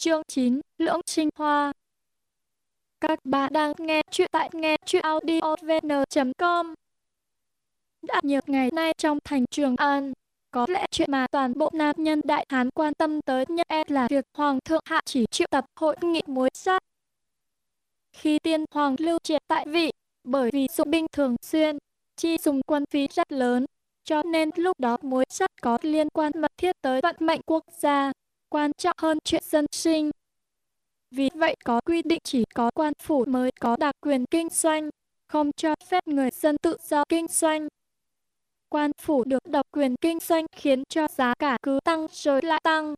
Chương 9, Lưỡng sinh hoa. Các bạn đang nghe chuyện tại nghe chuyện audiovn.com Đã nhiều ngày nay trong thành Trường An, có lẽ chuyện mà toàn bộ nam nhân Đại Hán quan tâm tới nhất e là việc Hoàng thượng hạ chỉ triệu tập hội nghị muối sát. Khi tiên Hoàng lưu triệt tại vị, bởi vì dụng binh thường xuyên, chi dùng quân phí rất lớn, cho nên lúc đó muối sắt có liên quan mật thiết tới vận mệnh quốc gia, quan trọng hơn chuyện dân sinh. Vì vậy có quy định chỉ có quan phủ mới có đặc quyền kinh doanh, không cho phép người dân tự do kinh doanh. Quan phủ được độc quyền kinh doanh khiến cho giá cả cứ tăng rồi lại tăng.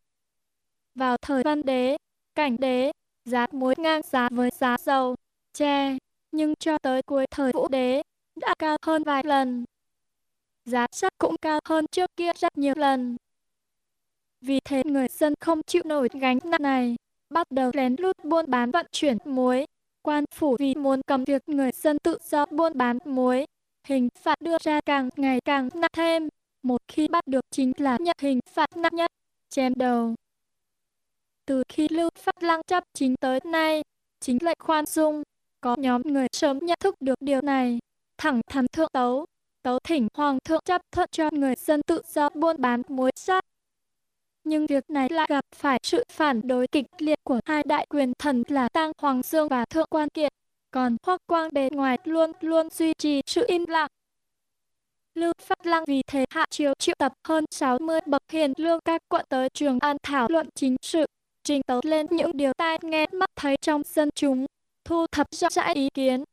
Vào thời văn đế, cảnh đế, giá muối ngang giá với giá dầu, tre, nhưng cho tới cuối thời vũ đế, đã cao hơn vài lần. Giá sắt cũng cao hơn trước kia rất nhiều lần. Vì thế người dân không chịu nổi gánh nặng này, bắt đầu lén lút buôn bán vận chuyển muối. Quan phủ vì muốn cầm việc người dân tự do buôn bán muối, hình phạt đưa ra càng ngày càng nặng thêm. Một khi bắt được chính là nhận hình phạt nặng nhất, chém đầu. Từ khi Lưu Phát Lăng chấp chính tới nay, chính lệnh khoan dung, có nhóm người sớm nhận thức được điều này, thẳng thắn thượng tấu, tấu thỉnh hoàng thượng chấp thuận cho người dân tự do buôn bán muối sắt. Nhưng việc này lại gặp phải sự phản đối kịch liệt của hai đại quyền thần là Tăng Hoàng Dương và Thượng Quan Kiệt, còn Hoắc Quang bề ngoài luôn luôn duy trì sự im lặng. Lưu Phát Lăng vì thế hạ chiếu triệu tập hơn 60 bậc hiền lương các quận tới Trường An thảo luận chính sự, trình tấu lên những điều tai nghe mắt thấy trong dân chúng, thu thập rộng rãi ý kiến.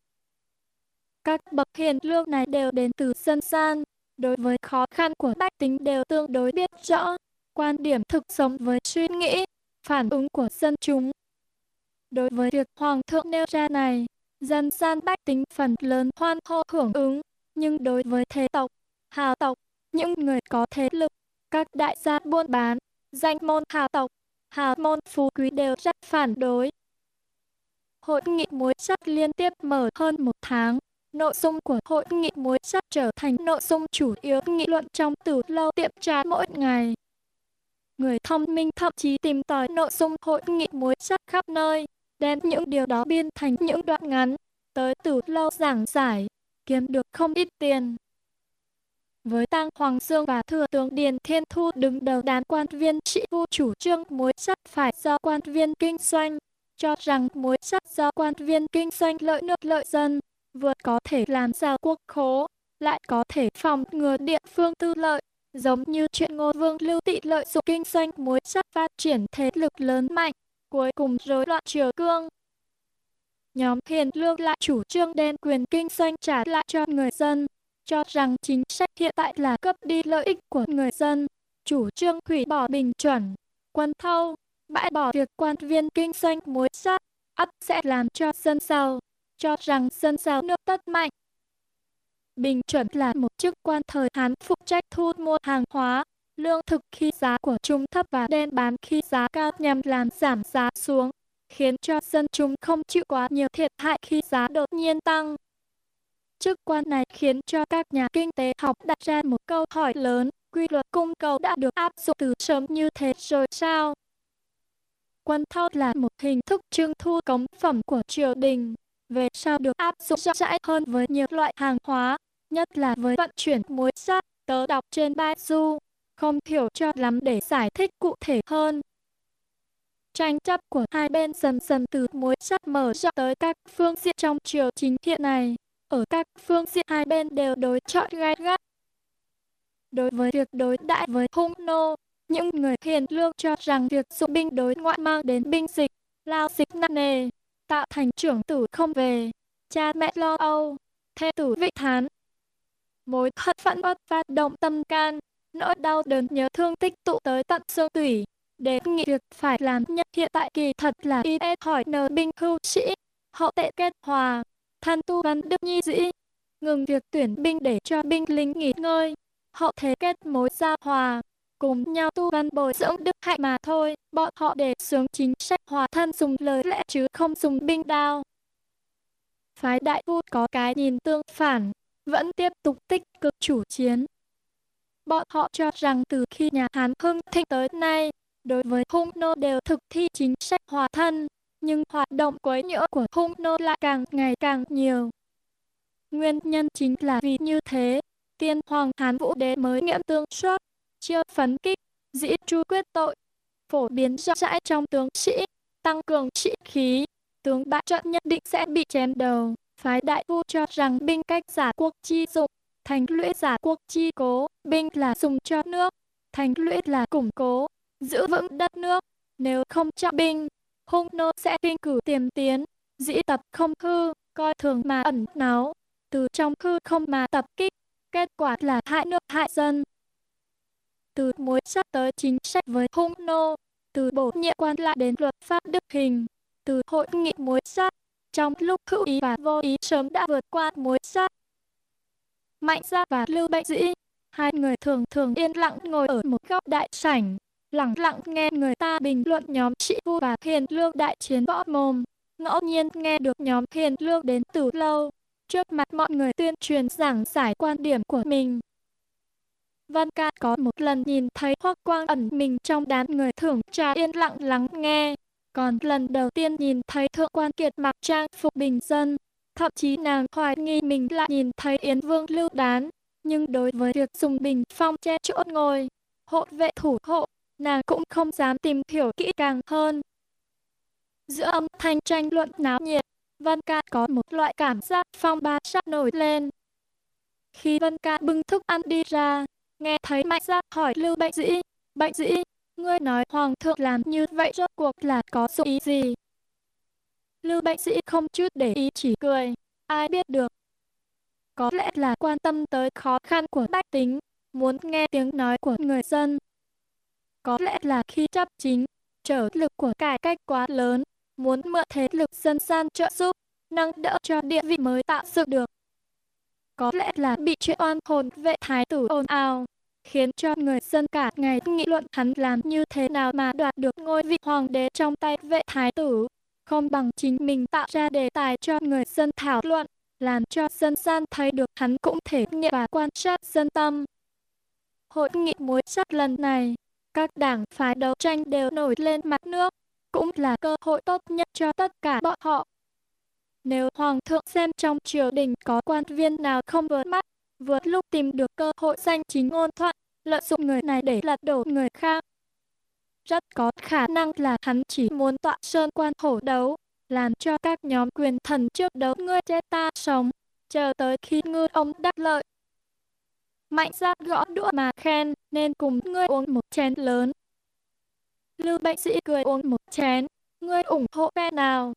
Các bậc hiền lương này đều đến từ dân gian, đối với khó khăn của bách tính đều tương đối biết rõ, quan điểm thực sống với suy nghĩ, phản ứng của dân chúng. Đối với việc Hoàng thượng nêu ra này, dân gian bách tính phần lớn hoan hô hưởng ứng, nhưng đối với thế tộc, hào tộc, những người có thế lực, các đại gia buôn bán, danh môn hào tộc, hào môn phú quý đều rất phản đối. Hội nghị muối sắt liên tiếp mở hơn một tháng, Nội dung của hội nghị muối sắt trở thành nội dung chủ yếu nghị luận trong từ lâu tiệm trà mỗi ngày. Người thông minh thậm chí tìm tòi nội dung hội nghị muối sắt khắp nơi, đem những điều đó biên thành những đoạn ngắn, tới từ lâu giảng giải, kiếm được không ít tiền. Với Tăng Hoàng Dương và Thừa tướng Điền Thiên Thu đứng đầu đám quan viên trị vu chủ trương muối sắt phải do quan viên kinh doanh, cho rằng muối sắt do quan viên kinh doanh lợi nước lợi dân, vừa có thể làm giàu quốc khố, lại có thể phòng ngừa địa phương tư lợi, giống như chuyện Ngô Vương Lưu Tị lợi dụng kinh doanh muối sắt phát triển thế lực lớn mạnh, cuối cùng rối loạn triều cương. Nhóm Hiền Lương lại chủ trương đem quyền kinh doanh trả lại cho người dân, cho rằng chính sách hiện tại là cấp đi lợi ích của người dân, chủ trương hủy bỏ bình chuẩn, quân thâu, bãi bỏ việc quan viên kinh doanh muối sắt, ắt sẽ làm cho dân giàu, cho rằng dân giàu nước tất mạnh. Bình chuẩn là một chức quan thời Hán phụ trách thu mua hàng hóa, lương thực khi giá của chúng thấp và đem bán khi giá cao nhằm làm giảm giá xuống, khiến cho dân chúng không chịu quá nhiều thiệt hại khi giá đột nhiên tăng. Chức quan này khiến cho các nhà kinh tế học đặt ra một câu hỏi lớn, quy luật cung cầu đã được áp dụng từ sớm như thế rồi sao? Quân thao là một hình thức trưng thu cống phẩm của triều đình, về sau được áp dụng rộng rãi hơn với nhiều loại hàng hóa, nhất là với vận chuyển muối sắt, tớ đọc trên bài du, không hiểu cho lắm để giải thích cụ thể hơn. Tranh chấp của hai bên dần dần từ muối sắt mở rộng tới các phương diện trong triều chính hiện này. Ở các phương diện hai bên đều đối chọi gai gắt. Đối với việc đối đại với hung nô, những người hiền lương cho rằng việc dụng binh đối ngoại mang đến binh dịch, lao dịch nặng nề, tạo thành trưởng tử không về, cha mẹ lo âu, thê tử vị thán. Mối hận phẫn bất phát động tâm can, nỗi đau đớn nhớ thương tích tụ tới tận xương tủy. Để nghị việc phải làm nhất hiện tại kỳ thật là y e hỏi nờ binh hưu sĩ, hậu tệ kết hòa, thân tu văn đức nhi dĩ, ngừng việc tuyển binh để cho binh lính nghỉ ngơi, hậu thế kết mối giao hòa, cùng nhau tu văn bồi dưỡng đức hạnh mà thôi. Bọn họ để sướng chính sách hòa thân dùng lời lẽ chứ không dùng binh đao. Phái đại vu có cái nhìn tương phản, vẫn tiếp tục tích cực chủ chiến. Bọn họ cho rằng từ khi nhà Hán hưng thịnh tới nay, đối với hung nô đều thực thi chính sách hòa thân, nhưng hoạt động quấy nhiễu của hung nô lại càng ngày càng nhiều. Nguyên nhân chính là vì như thế, tiên hoàng Hán Vũ Đế mới nghiệm tương xuất, chưa phấn kích, dĩ tru quyết tội, phổ biến rộng rãi trong tướng sĩ, tăng cường sĩ khí, tướng bại trận nhất định sẽ bị chém đầu. Phái đại phu cho rằng binh cách giả quốc chi dụng, thành lũy giả quốc chi cố, binh là dùng cho nước, thành lũy là củng cố, giữ vững đất nước. Nếu không trọng binh, hung nô sẽ kinh cử tiềm tiến, dĩ tập không hư, coi thường mà ẩn náu, từ trong hư không mà tập kích, kết quả là hại nước hại dân. Từ mối sắp tới chính sách với hung nô, từ bổ nhiệm quan lại đến luật pháp đức hình, từ hội nghị mối sát, trong lúc hữu ý và vô ý sớm đã vượt qua mối sát. Mạnh gia và Lưu Bệnh Dĩ, hai người thường thường yên lặng ngồi ở một góc đại sảnh, lặng lặng nghe người ta bình luận nhóm sĩ vu và hiền lương đại chiến võ mồm. Ngẫu nhiên nghe được nhóm hiền lương đến từ lâu, trước mặt mọi người tuyên truyền giảng giải quan điểm của mình. Văn ca có một lần nhìn thấy Hoắc Quang ẩn mình trong đám người thưởng trà yên lặng lắng nghe. Còn lần đầu tiên nhìn thấy Thượng quan Kiệt mặc trang phục bình dân, thậm chí nàng hoài nghi mình lại nhìn thấy Yến Vương lưu đán. Nhưng đối với việc dùng bình phong che chỗ ngồi, hộ vệ thủ hộ, nàng cũng không dám tìm hiểu kỹ càng hơn. Giữa âm thanh tranh luận náo nhiệt, Văn ca có một loại cảm giác phong ba sắp nổi lên. Khi Vân ca bưng thức ăn đi ra, nghe thấy mạnh ra hỏi Lưu Bệnh Dĩ, Bệnh Dĩ, ngươi nói Hoàng thượng làm như vậy rốt cuộc là có dụng ý gì? Lưu Bệnh sĩ không chút để ý chỉ cười, ai biết được. Có lẽ là quan tâm tới khó khăn của bách tính, muốn nghe tiếng nói của người dân. Có lẽ là khi chấp chính, trở lực của cải cách quá lớn, muốn mượn thế lực dân gian trợ giúp, nâng đỡ cho địa vị mới tạo dựng được. Có lẽ là bị chuyện oan hồn vệ thái tử ồn ào, khiến cho người dân cả ngày nghị luận hắn làm như thế nào mà đoạt được ngôi vị hoàng đế trong tay vệ thái tử, không bằng chính mình tạo ra đề tài cho người dân thảo luận, làm cho dân gian thấy được hắn cũng thể nghiệm và quan sát dân tâm. Hội nghị mối sắc lần này, các đảng phái đấu tranh đều nổi lên mặt nước, cũng là cơ hội tốt nhất cho tất cả bọn họ. Nếu Hoàng thượng xem trong triều đình có quan viên nào không vừa mắt, vừa lúc tìm được cơ hội danh chính ngôn thuận, lợi dụng người này để lật đổ người khác. Rất có khả năng là hắn chỉ muốn tọa sơn quan hổ đấu, làm cho các nhóm quyền thần trước đấu ngươi chết ta sống, chờ tới khi ngư ông đắc lợi. Mạnh ra gõ đũa mà khen, nên cùng ngươi uống một chén lớn. Lưu bệnh sĩ cười uống một chén, ngươi ủng hộ phe nào?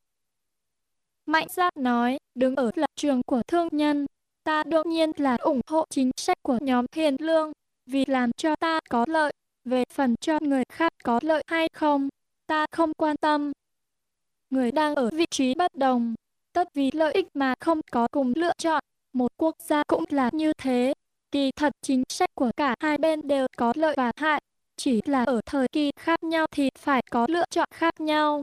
Mạnh giác nói, đứng ở lập trường của thương nhân, ta đương nhiên là ủng hộ chính sách của nhóm hiền lương, vì làm cho ta có lợi, về phần cho người khác có lợi hay không, ta không quan tâm. Người đang ở vị trí bất đồng, tất vì lợi ích mà không có cùng lựa chọn, một quốc gia cũng là như thế. Kỳ thật chính sách của cả hai bên đều có lợi và hại, chỉ là ở thời kỳ khác nhau thì phải có lựa chọn khác nhau.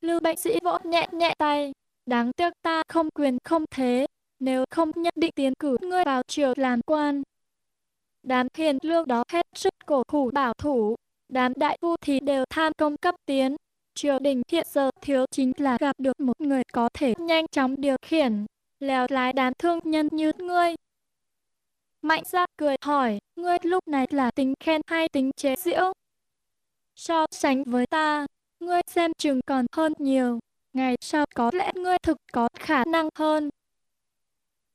Lưu bệnh sĩ vỗ nhẹ nhẹ tay, đáng tiếc ta không quyền không thế, nếu không nhất định tiến cử ngươi vào triều làm quan. Đám hiền lương đó hết sức cổ thủ bảo thủ, đám đại phu thì đều tham công cấp tiến. Triều đình hiện giờ thiếu chính là gặp được một người có thể nhanh chóng điều khiển, lèo lái đám thương nhân như ngươi. Mạnh ra cười hỏi, ngươi lúc này là tính khen hay tính chế giễu? So sánh với ta, ngươi xem chừng còn hơn nhiều, ngày sau có lẽ ngươi thực có khả năng hơn.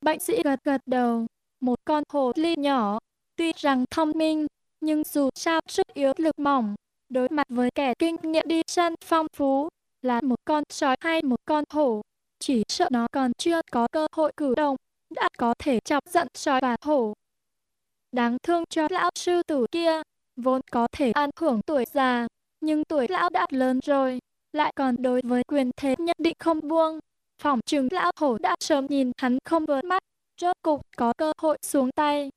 Bệnh sĩ gật gật đầu, một con hồ ly nhỏ, tuy rằng thông minh, nhưng dù sao sức yếu lực mỏng, đối mặt với kẻ kinh nghiệm đi săn phong phú, là một con sói hay một con hổ, chỉ sợ nó còn chưa có cơ hội cử động, đã có thể chọc giận sói và hổ. Đáng thương cho lão sư tử kia, vốn có thể ăn hưởng tuổi già, nhưng tuổi lão đã lớn rồi, lại còn đối với quyền thế nhất định không buông. Phỏng chừng lão hổ đã sớm nhìn hắn không vừa mắt, rốt cục có cơ hội xuống tay.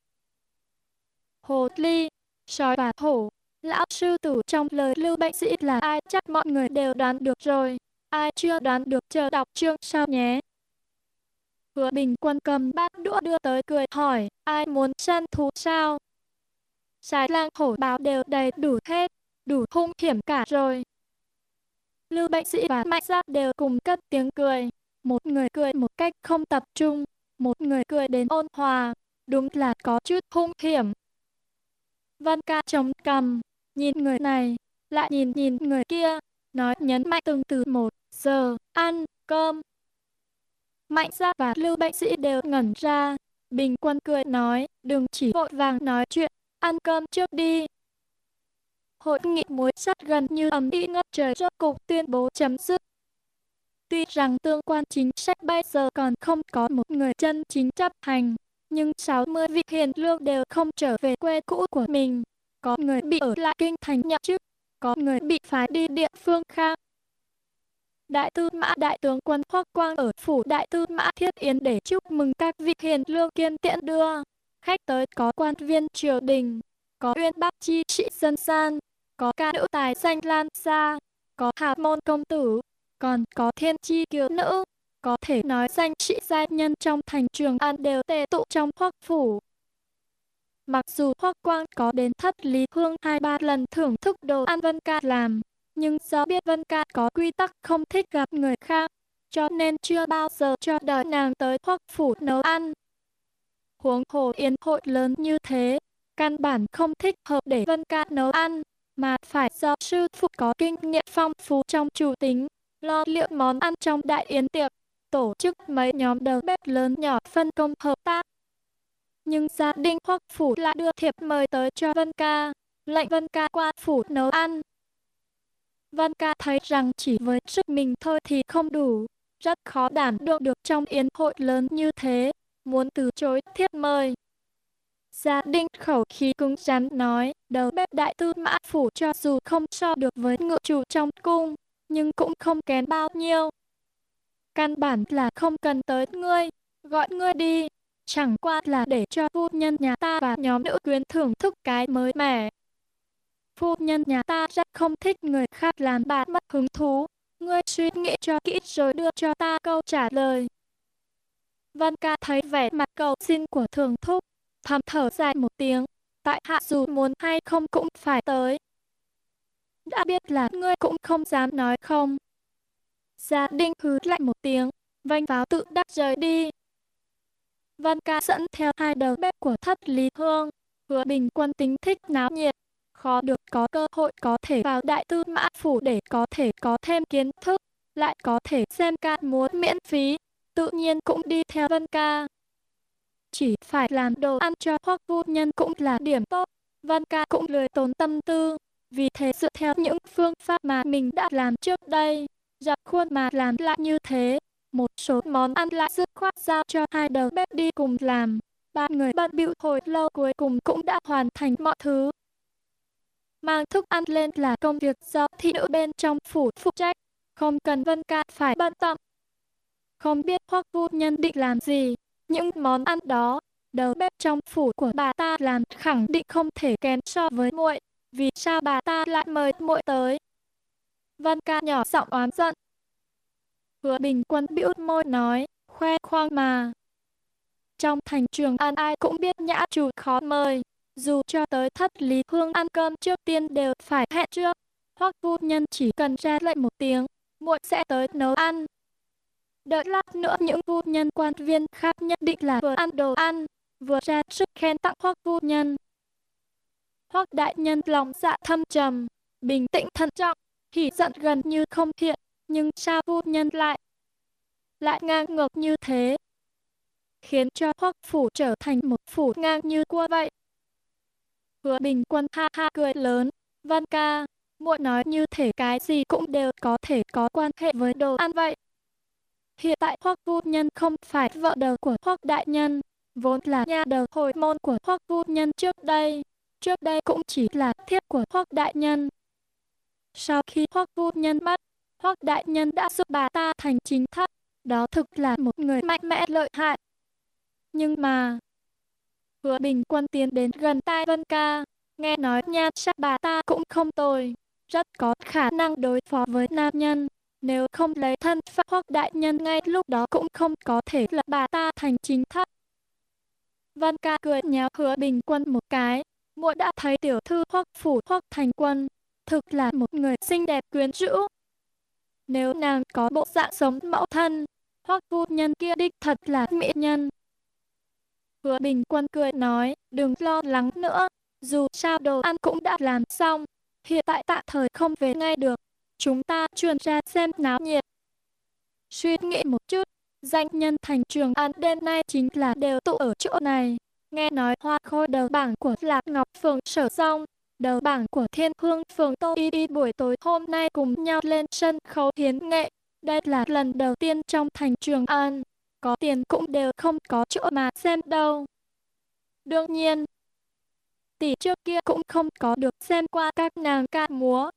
Hồ ly, sói và hổ, lão sư tử trong lời lưu bệnh sĩ là ai chắc mọi người đều đoán được rồi. Ai chưa đoán được chờ đọc chương sau nhé. Hứa bình quân cầm bát đũa đưa tới cười hỏi, ai muốn săn thú sao? Sài lang hổ báo đều đầy đủ hết, đủ hung hiểm cả rồi. Lưu bệnh sĩ và mạnh giác đều cùng cất tiếng cười. Một người cười một cách không tập trung, một người cười đến ôn hòa, đúng là có chút hung hiểm. Văn ca chống cầm, nhìn người này, lại nhìn nhìn người kia, nói nhấn mạnh từng từ một, giờ, ăn, cơm. Mạnh gia và lưu bệnh sĩ đều ngẩn ra, bình quân cười nói, đừng chỉ vội vàng nói chuyện, ăn cơm trước đi. Hội nghị muối sắt gần như ấm đi ngất trời rốt cục tuyên bố chấm dứt. Tuy rằng tương quan chính sách bây giờ còn không có một người chân chính chấp hành, nhưng 60 vị hiền lương đều không trở về quê cũ của mình. Có người bị ở lại kinh thành nhậm chức, có người bị phái đi địa phương khác. Đại tư mã đại tướng quân Hoắc Quang ở phủ đại tư mã Thiết Yến để chúc mừng các vị hiền lương kiên tiện đưa. Khách tới có quan viên triều đình, có uyên bác chi sĩ dân gian, có ca nữ tài danh lan xa, có hạ môn công tử, còn có thiên chi kiều nữ. Có thể nói danh sĩ giai nhân trong thành trường an đều tề tụ trong hoắc phủ. Mặc dù Hoắc Quang có đến thất Lý Hương hai ba lần thưởng thức đồ ăn Vân Ca làm, nhưng do biết Vân Ca có quy tắc không thích gặp người khác, cho nên chưa bao giờ cho đợi nàng tới Hoắc phủ nấu ăn. Huống hồ yến hội lớn như thế, căn bản không thích hợp để Vân Ca nấu ăn, mà phải do sư phụ có kinh nghiệm phong phú trong chủ tính, lo liệu món ăn trong đại yến tiệc, tổ chức mấy nhóm đầu bếp lớn nhỏ phân công hợp tác. Nhưng gia đình Hoắc phủ lại đưa thiệp mời tới cho Vân Ca, lệnh Vân Ca qua phủ nấu ăn. Vân Ca thấy rằng chỉ với sức mình thôi thì không đủ, rất khó đảm đương được trong yến hội lớn như thế, muốn từ chối thiệp mời. Gia đình khẩu khí cứng rắn nói, đầu bếp đại tư mã phủ cho dù không so được với ngự chủ trong cung, nhưng cũng không kém bao nhiêu. Căn bản là không cần tới ngươi, gọi ngươi đi, chẳng qua là để cho phu nhân nhà ta và nhóm nữ quyến thưởng thức cái mới mẻ. Phu nhân nhà ta rất không thích người khác làm bạn mất hứng thú, ngươi suy nghĩ cho kỹ rồi đưa cho ta câu trả lời. Văn ca thấy vẻ mặt cầu xin của thường thúc, thầm thở dài một tiếng, tại hạ dù muốn hay không cũng phải tới. Đã biết là ngươi cũng không dám nói không. Gia Đinh hứ lạnh một tiếng, vanh pháo tự đắc rời đi. Văn ca dẫn theo hai đầu bếp của thất Lý Hương, hứa bình quân tính thích náo nhiệt, khó được có cơ hội có thể vào đại tư mã phủ để có thể có thêm kiến thức, lại có thể xem ca múa miễn phí, tự nhiên cũng đi theo Văn ca. Chỉ phải làm đồ ăn cho hoặc Phu Nhân cũng là điểm tốt, Văn ca cũng lười tốn tâm tư, vì thế dựa theo những phương pháp mà mình đã làm trước đây, dập khuôn mà làm lại như thế, một số món ăn lại dứt khoát giao cho hai đầu bếp đi cùng làm. Ba người bận bịu hồi lâu cuối cùng cũng đã hoàn thành mọi thứ. Mang thức ăn lên là công việc do thị nữ bên trong phủ phụ trách, không cần Vân Ca phải bận tâm. Không biết Hoắc vu Nhân định làm gì, những món ăn đó, đầu bếp trong phủ của bà ta làm khẳng định không thể kém so với muội, vì sao bà ta lại mời muội tới? văn Ca nhỏ giọng oán giận, Hứa bình quân bĩu môi nói, khoe khoang mà. Trong thành trường ăn ai cũng biết nhã chủ khó mời, dù cho tới thất lý hương ăn cơm trước tiên đều phải hẹn trước. Hoặc phu nhân chỉ cần ra lệnh một tiếng, muội sẽ tới nấu ăn. Đợi lát nữa những phu nhân quan viên khác nhất định là vừa ăn đồ ăn, vừa ra sức khen tặng hoặc phu nhân. Hoắc đại nhân lòng dạ thâm trầm, bình tĩnh thận trọng, hỉ giận gần như không hiện, nhưng sao vô nhân lại lại ngang ngược như thế, khiến cho Hoắc phủ trở thành một phủ ngang như cua vậy. Hứa Bình Quân ha ha cười lớn, "Văn ca, muội nói như thể cái gì cũng đều có thể có quan hệ với đồ ăn vậy." Hiện tại Hoắc Vu nhân không phải vợ đầu của Hoắc đại nhân, vốn là nhà đầu hồi môn của Hoắc Vu nhân trước đây, trước đây cũng chỉ là thiếp của Hoắc đại nhân. Sau khi Hoắc vu nhân mất, Hoắc đại nhân đã giúp bà ta thành chính thất, đó thực là một người mạnh mẽ lợi hại. Nhưng mà, hứa bình quân tiến đến gần tai Vân Ca, nghe nói nhan sắc bà ta cũng không tồi, rất có khả năng đối phó với nam nhân. Nếu không lấy thân phận Hoắc đại nhân ngay lúc đó cũng không có thể lập bà ta thành chính thất. Vân Ca cười nhéo hứa bình quân một cái, muội đã thấy tiểu thư Hoắc phủ Hoắc thành quân, thực là một người xinh đẹp quyến rũ. Nếu nàng có bộ dạng sống mẫu thân, hoặc phu nhân kia đích thật là mỹ nhân. Hứa Bình Quân cười nói, đừng lo lắng nữa, dù sao đồ ăn cũng đã làm xong, hiện tại tạm thời không về ngay được, chúng ta truyền ra xem náo nhiệt. Suy nghĩ một chút, danh nhân thành trường ăn đêm nay chính là đều tụ ở chỗ này. Nghe nói hoa khôi đầu bảng của Lạc Ngọc Phường sở xong, đầu bảng của Thiên Hương Phường Tô Y Y buổi tối hôm nay cùng nhau lên sân khấu hiến nghệ. Đây là lần đầu tiên trong thành trường An, có tiền cũng đều không có chỗ mà xem đâu. Đương nhiên, tỷ trước kia cũng không có được xem qua các nàng ca múa.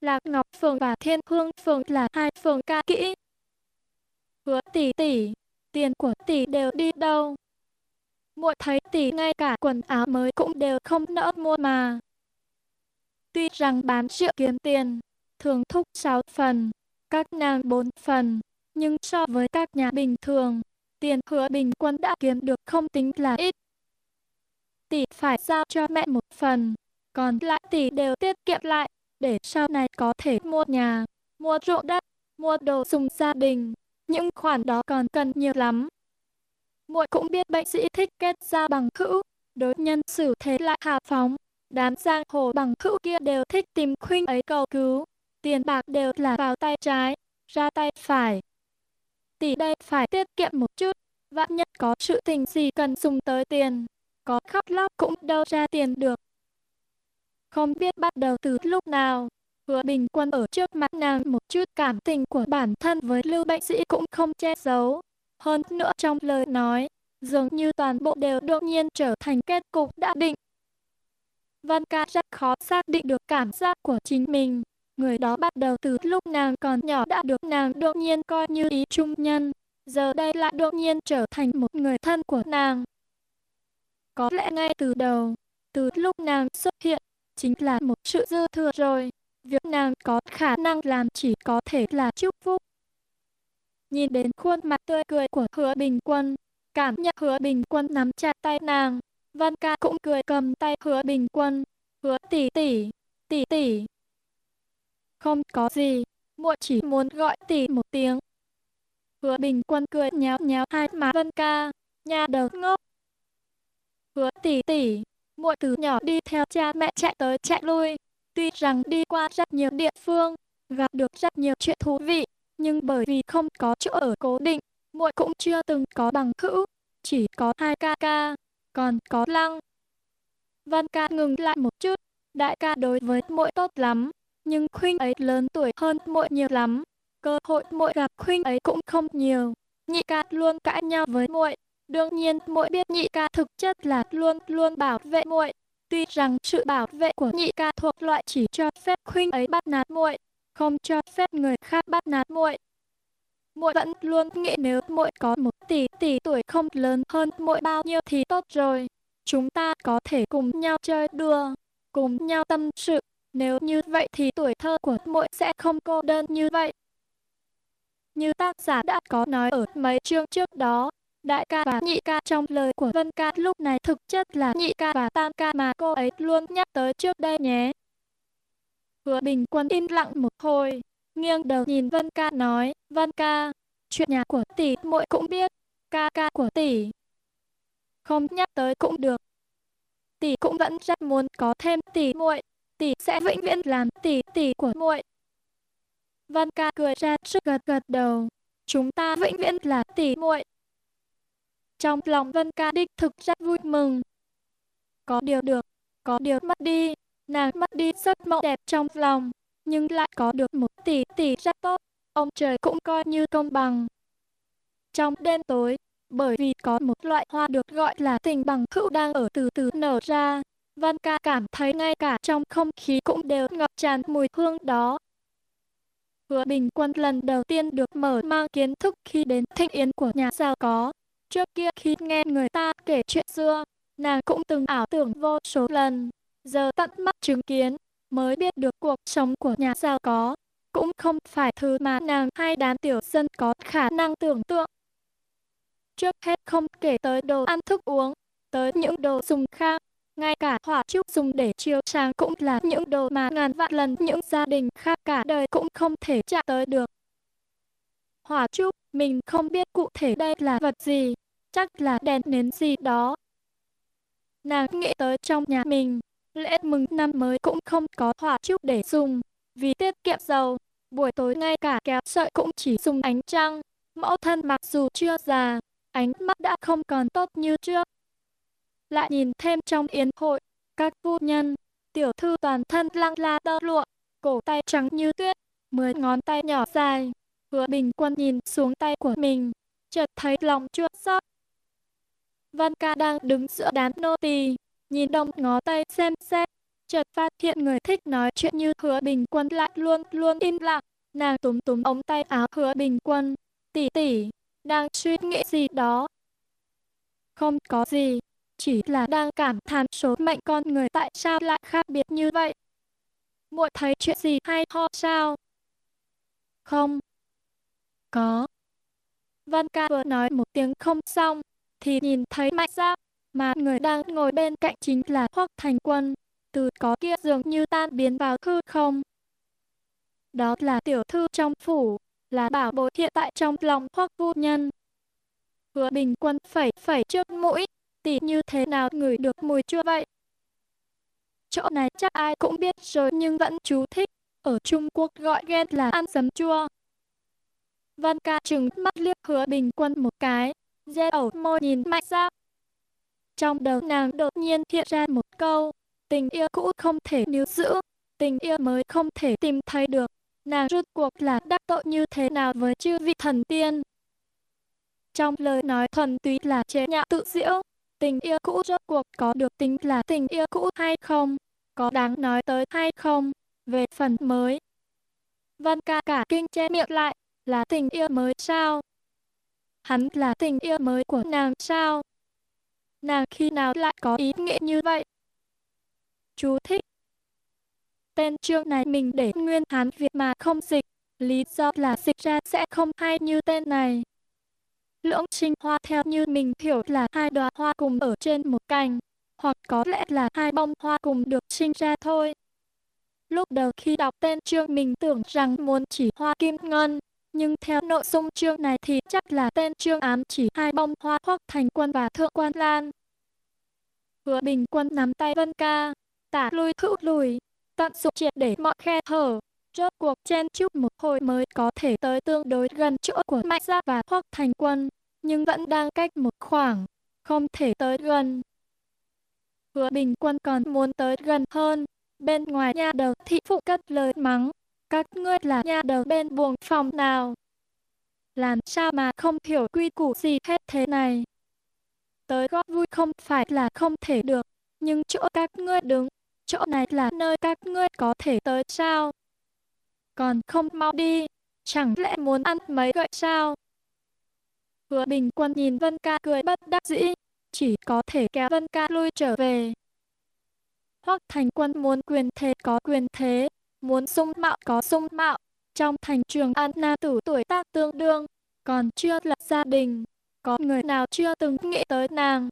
Lạc Ngọc Phường và Thiên Hương Phường là hai phường ca kỹ. Hứa tỷ tỷ, tiền của tỷ đều đi đâu? Muội thấy tỷ ngay cả quần áo mới cũng đều không nỡ mua mà. Tuy rằng bán rượu kiếm tiền, thường thúc 6 phần, các nàng 4 phần, nhưng so với các nhà bình thường, tiền hứa bình quân đã kiếm được không tính là ít. Tỷ phải giao cho mẹ một phần, còn lại tỷ đều tiết kiệm lại, để sau này có thể mua nhà, mua ruộng đất, mua đồ dùng gia đình. Những khoản đó còn cần nhiều lắm muội cũng biết bệnh sĩ thích kết giao bằng hữu, đối nhân xử thế lại hào phóng. Đám giang hồ bằng hữu kia đều thích tìm khuynh ấy cầu cứu, tiền bạc đều là vào tay trái, ra tay phải. Tỷ đây phải tiết kiệm một chút, vạn nhất có sự tình gì cần dùng tới tiền, có khóc lóc cũng đâu ra tiền được. Không biết bắt đầu từ lúc nào, Hứa Bình Quân ở trước mặt nàng một chút cảm tình của bản thân với Lưu Bệnh Sĩ cũng không che giấu, hơn nữa trong lời nói, dường như toàn bộ đều đột nhiên trở thành kết cục đã định. Văn ca rất khó xác định được cảm giác của chính mình. Người đó bắt đầu từ lúc nàng còn nhỏ đã được nàng đột nhiên coi như ý trung nhân. Giờ đây lại đột nhiên trở thành một người thân của nàng. Có lẽ ngay từ đầu, từ lúc nàng xuất hiện, chính là một sự dư thừa rồi. Việc nàng có khả năng làm chỉ có thể là chúc phúc. Nhìn đến khuôn mặt tươi cười của hứa bình quân, cảm nhận hứa bình quân nắm chặt tay nàng. Văn ca cũng cười cầm tay hứa bình quân. Hứa tỷ tỷ, tỷ tỷ. Không có gì, muội chỉ muốn gọi tỷ một tiếng. Hứa bình quân cười nhéo nhéo hai má Văn ca, nhà đầu ngốc. Hứa tỷ tỷ, muội từ nhỏ đi theo cha mẹ chạy tới chạy lui. Tuy rằng đi qua rất nhiều địa phương, gặp được rất nhiều chuyện thú vị, nhưng bởi vì không có chỗ ở cố định, muội cũng chưa từng có bằng hữu, chỉ có hai ca ca, còn có lăng. Văn ca ngừng lại một chút, đại ca đối với muội tốt lắm, nhưng khuynh ấy lớn tuổi hơn muội nhiều lắm, cơ hội muội gặp khuynh ấy cũng không nhiều. Nhị ca luôn cãi nhau với muội, đương nhiên muội biết nhị ca thực chất là luôn luôn bảo vệ muội. Tuy rằng sự bảo vệ của nhị ca thuộc loại chỉ cho phép khuynh ấy bắt nạt muội, không cho phép người khác bắt nạt muội. Muội vẫn luôn nghĩ nếu muội có một tỷ tỷ tuổi không lớn hơn muội bao nhiêu thì tốt rồi. Chúng ta có thể cùng nhau chơi đùa, cùng nhau tâm sự. Nếu như vậy thì tuổi thơ của muội sẽ không cô đơn như vậy. Như tác giả đã có nói ở mấy chương trước đó, đại ca và nhị ca trong lời của Vân ca lúc này thực chất là nhị ca và tam ca mà cô ấy luôn nhắc tới trước đây nhé. Hứa Bình Quân im lặng một hồi, nghiêng đầu nhìn Vân Ca nói, Vân Ca, chuyện nhà của tỷ muội cũng biết, ca ca của tỷ. Không nhắc tới cũng được. Tỷ cũng vẫn rất muốn có thêm tỷ muội, tỷ sẽ vĩnh viễn làm tỷ tỷ của muội. Vân Ca cười ra sức gật gật đầu, chúng ta vĩnh viễn là tỷ muội. Trong lòng Vân Ca đích thực rất vui mừng. Có điều được, có điều mất đi, Nàng mất đi giấc mộng đẹp trong lòng, nhưng lại có được một tỷ tỷ rất tốt. Ông trời cũng coi như công bằng. Trong đêm tối, bởi vì có một loại hoa được gọi là tình bằng hữu đang ở từ từ nở ra, Văn ca cảm thấy ngay cả trong không khí cũng đều ngập tràn mùi hương đó. Hứa Bình Quân lần đầu tiên được mở mang kiến thức khi đến thịnh yến của nhà giàu có. Trước kia khi nghe người ta kể chuyện xưa, nàng cũng từng ảo tưởng vô số lần, giờ tận mắt chứng kiến, mới biết được cuộc sống của nhà giàu có, cũng không phải thứ mà nàng hay đám tiểu dân có khả năng tưởng tượng. Trước hết không kể tới đồ ăn thức uống, tới những đồ dùng khác, ngay cả hỏa trúc dùng để chiếu sáng cũng là những đồ mà ngàn vạn lần những gia đình khác cả đời cũng không thể chạm tới được. Hỏa trúc, mình không biết cụ thể đây là vật gì, chắc là đèn nến gì đó. Nàng nghĩ tới trong nhà mình, lễ mừng năm mới cũng không có hỏa chút để dùng, vì tiết kiệm dầu, buổi tối ngay cả kéo sợi cũng chỉ dùng ánh trăng. Mẫu thân mặc dù chưa già, ánh mắt đã không còn tốt như trước. Lại nhìn thêm trong yến hội, các phu nhân, tiểu thư toàn thân lăng la tơ lụa, cổ tay trắng như tuyết, mười ngón tay nhỏ dài. Hứa bình quân nhìn xuống tay của mình, chợt thấy lòng chua xót. Văn ca đang đứng giữa đám nô tỳ, nhìn đông ngó tay xem xét, chợt phát hiện người thích nói chuyện như hứa bình quân lại luôn luôn im lặng. Nàng túm túm ống tay áo hứa bình quân, tỷ tỷ, đang suy nghĩ gì đó. Không có gì, chỉ là đang cảm thán số mệnh con người tại sao lại khác biệt như vậy. Muội thấy chuyện gì hay ho sao? Không. Có. Văn ca vừa nói một tiếng không xong, thì nhìn thấy mạnh giáp, mà người đang ngồi bên cạnh chính là Hoắc Thành Quân, từ có kia dường như tan biến vào hư không. Đó là tiểu thư trong phủ, là bảo bối hiện tại trong lòng Hoắc vu nhân. Hứa Bình Quân phẩy phẩy trước mũi, tỷ như thế nào ngửi được mùi chua vậy? Chỗ này chắc ai cũng biết rồi nhưng vẫn chú thích. Ở Trung Quốc gọi ghen là ăn sấm chua. Văn ca trừng mắt liếc hứa bình quân một cái, dê ẩu môi nhìn mạnh ra. Trong đầu nàng đột nhiên hiện ra một câu, tình yêu cũ không thể níu giữ, tình yêu mới không thể tìm thấy được. Nàng rút cuộc là đắc tội như thế nào với chư vị thần tiên. Trong lời nói thuần túy là chế nhạo tự diễu, tình yêu cũ rốt cuộc có được tính là tình yêu cũ hay không, có đáng nói tới hay không, về phần mới. Văn ca cả kinh che miệng lại, là tình yêu mới sao? Hắn là tình yêu mới của nàng sao? Nàng khi nào lại có ý nghĩa như vậy? Chú thích Tên chương này mình để nguyên hán Việt mà không dịch, lý do là dịch ra sẽ không hay như tên này. Lưỡng sinh hoa theo như mình hiểu là hai đóa hoa cùng ở trên một cành, hoặc có lẽ là hai bông hoa cùng được sinh ra thôi. Lúc đầu khi đọc tên chương mình tưởng rằng muốn chỉ hoa kim ngân, nhưng theo nội dung chương này thì chắc là tên chương ám chỉ hai bông hoa hoặc thành quân và thượng quan lan. Hứa bình quân nắm tay Vân Ca, tả lui hữu lùi, tận dụng triệt để mọi khe hở, rốt cuộc chen chúc một hồi mới có thể tới tương đối gần chỗ của Mạnh Gia và Hoắc Thành Quân, nhưng vẫn đang cách một khoảng, không thể tới gần. Hứa Bình Quân còn muốn tới gần hơn, bên ngoài nhà đầu thị phụ cất lời mắng, các ngươi là nhà đầu bên buồng phòng nào? Làm sao mà không hiểu quy củ gì hết thế này? Tới góp vui không phải là không thể được, nhưng chỗ các ngươi đứng, chỗ này là nơi các ngươi có thể tới sao? Còn không mau đi, chẳng lẽ muốn ăn mấy gậy sao? Hứa Bình Quân nhìn Vân Ca cười bất đắc dĩ, chỉ có thể kéo Vân Ca lui trở về. Hoắc Thành Quân muốn quyền thế có quyền thế, muốn sung mạo có sung mạo. Trong thành trường An Nam tử tuổi tác tương đương, còn chưa lập gia đình, có người nào chưa từng nghĩ tới nàng.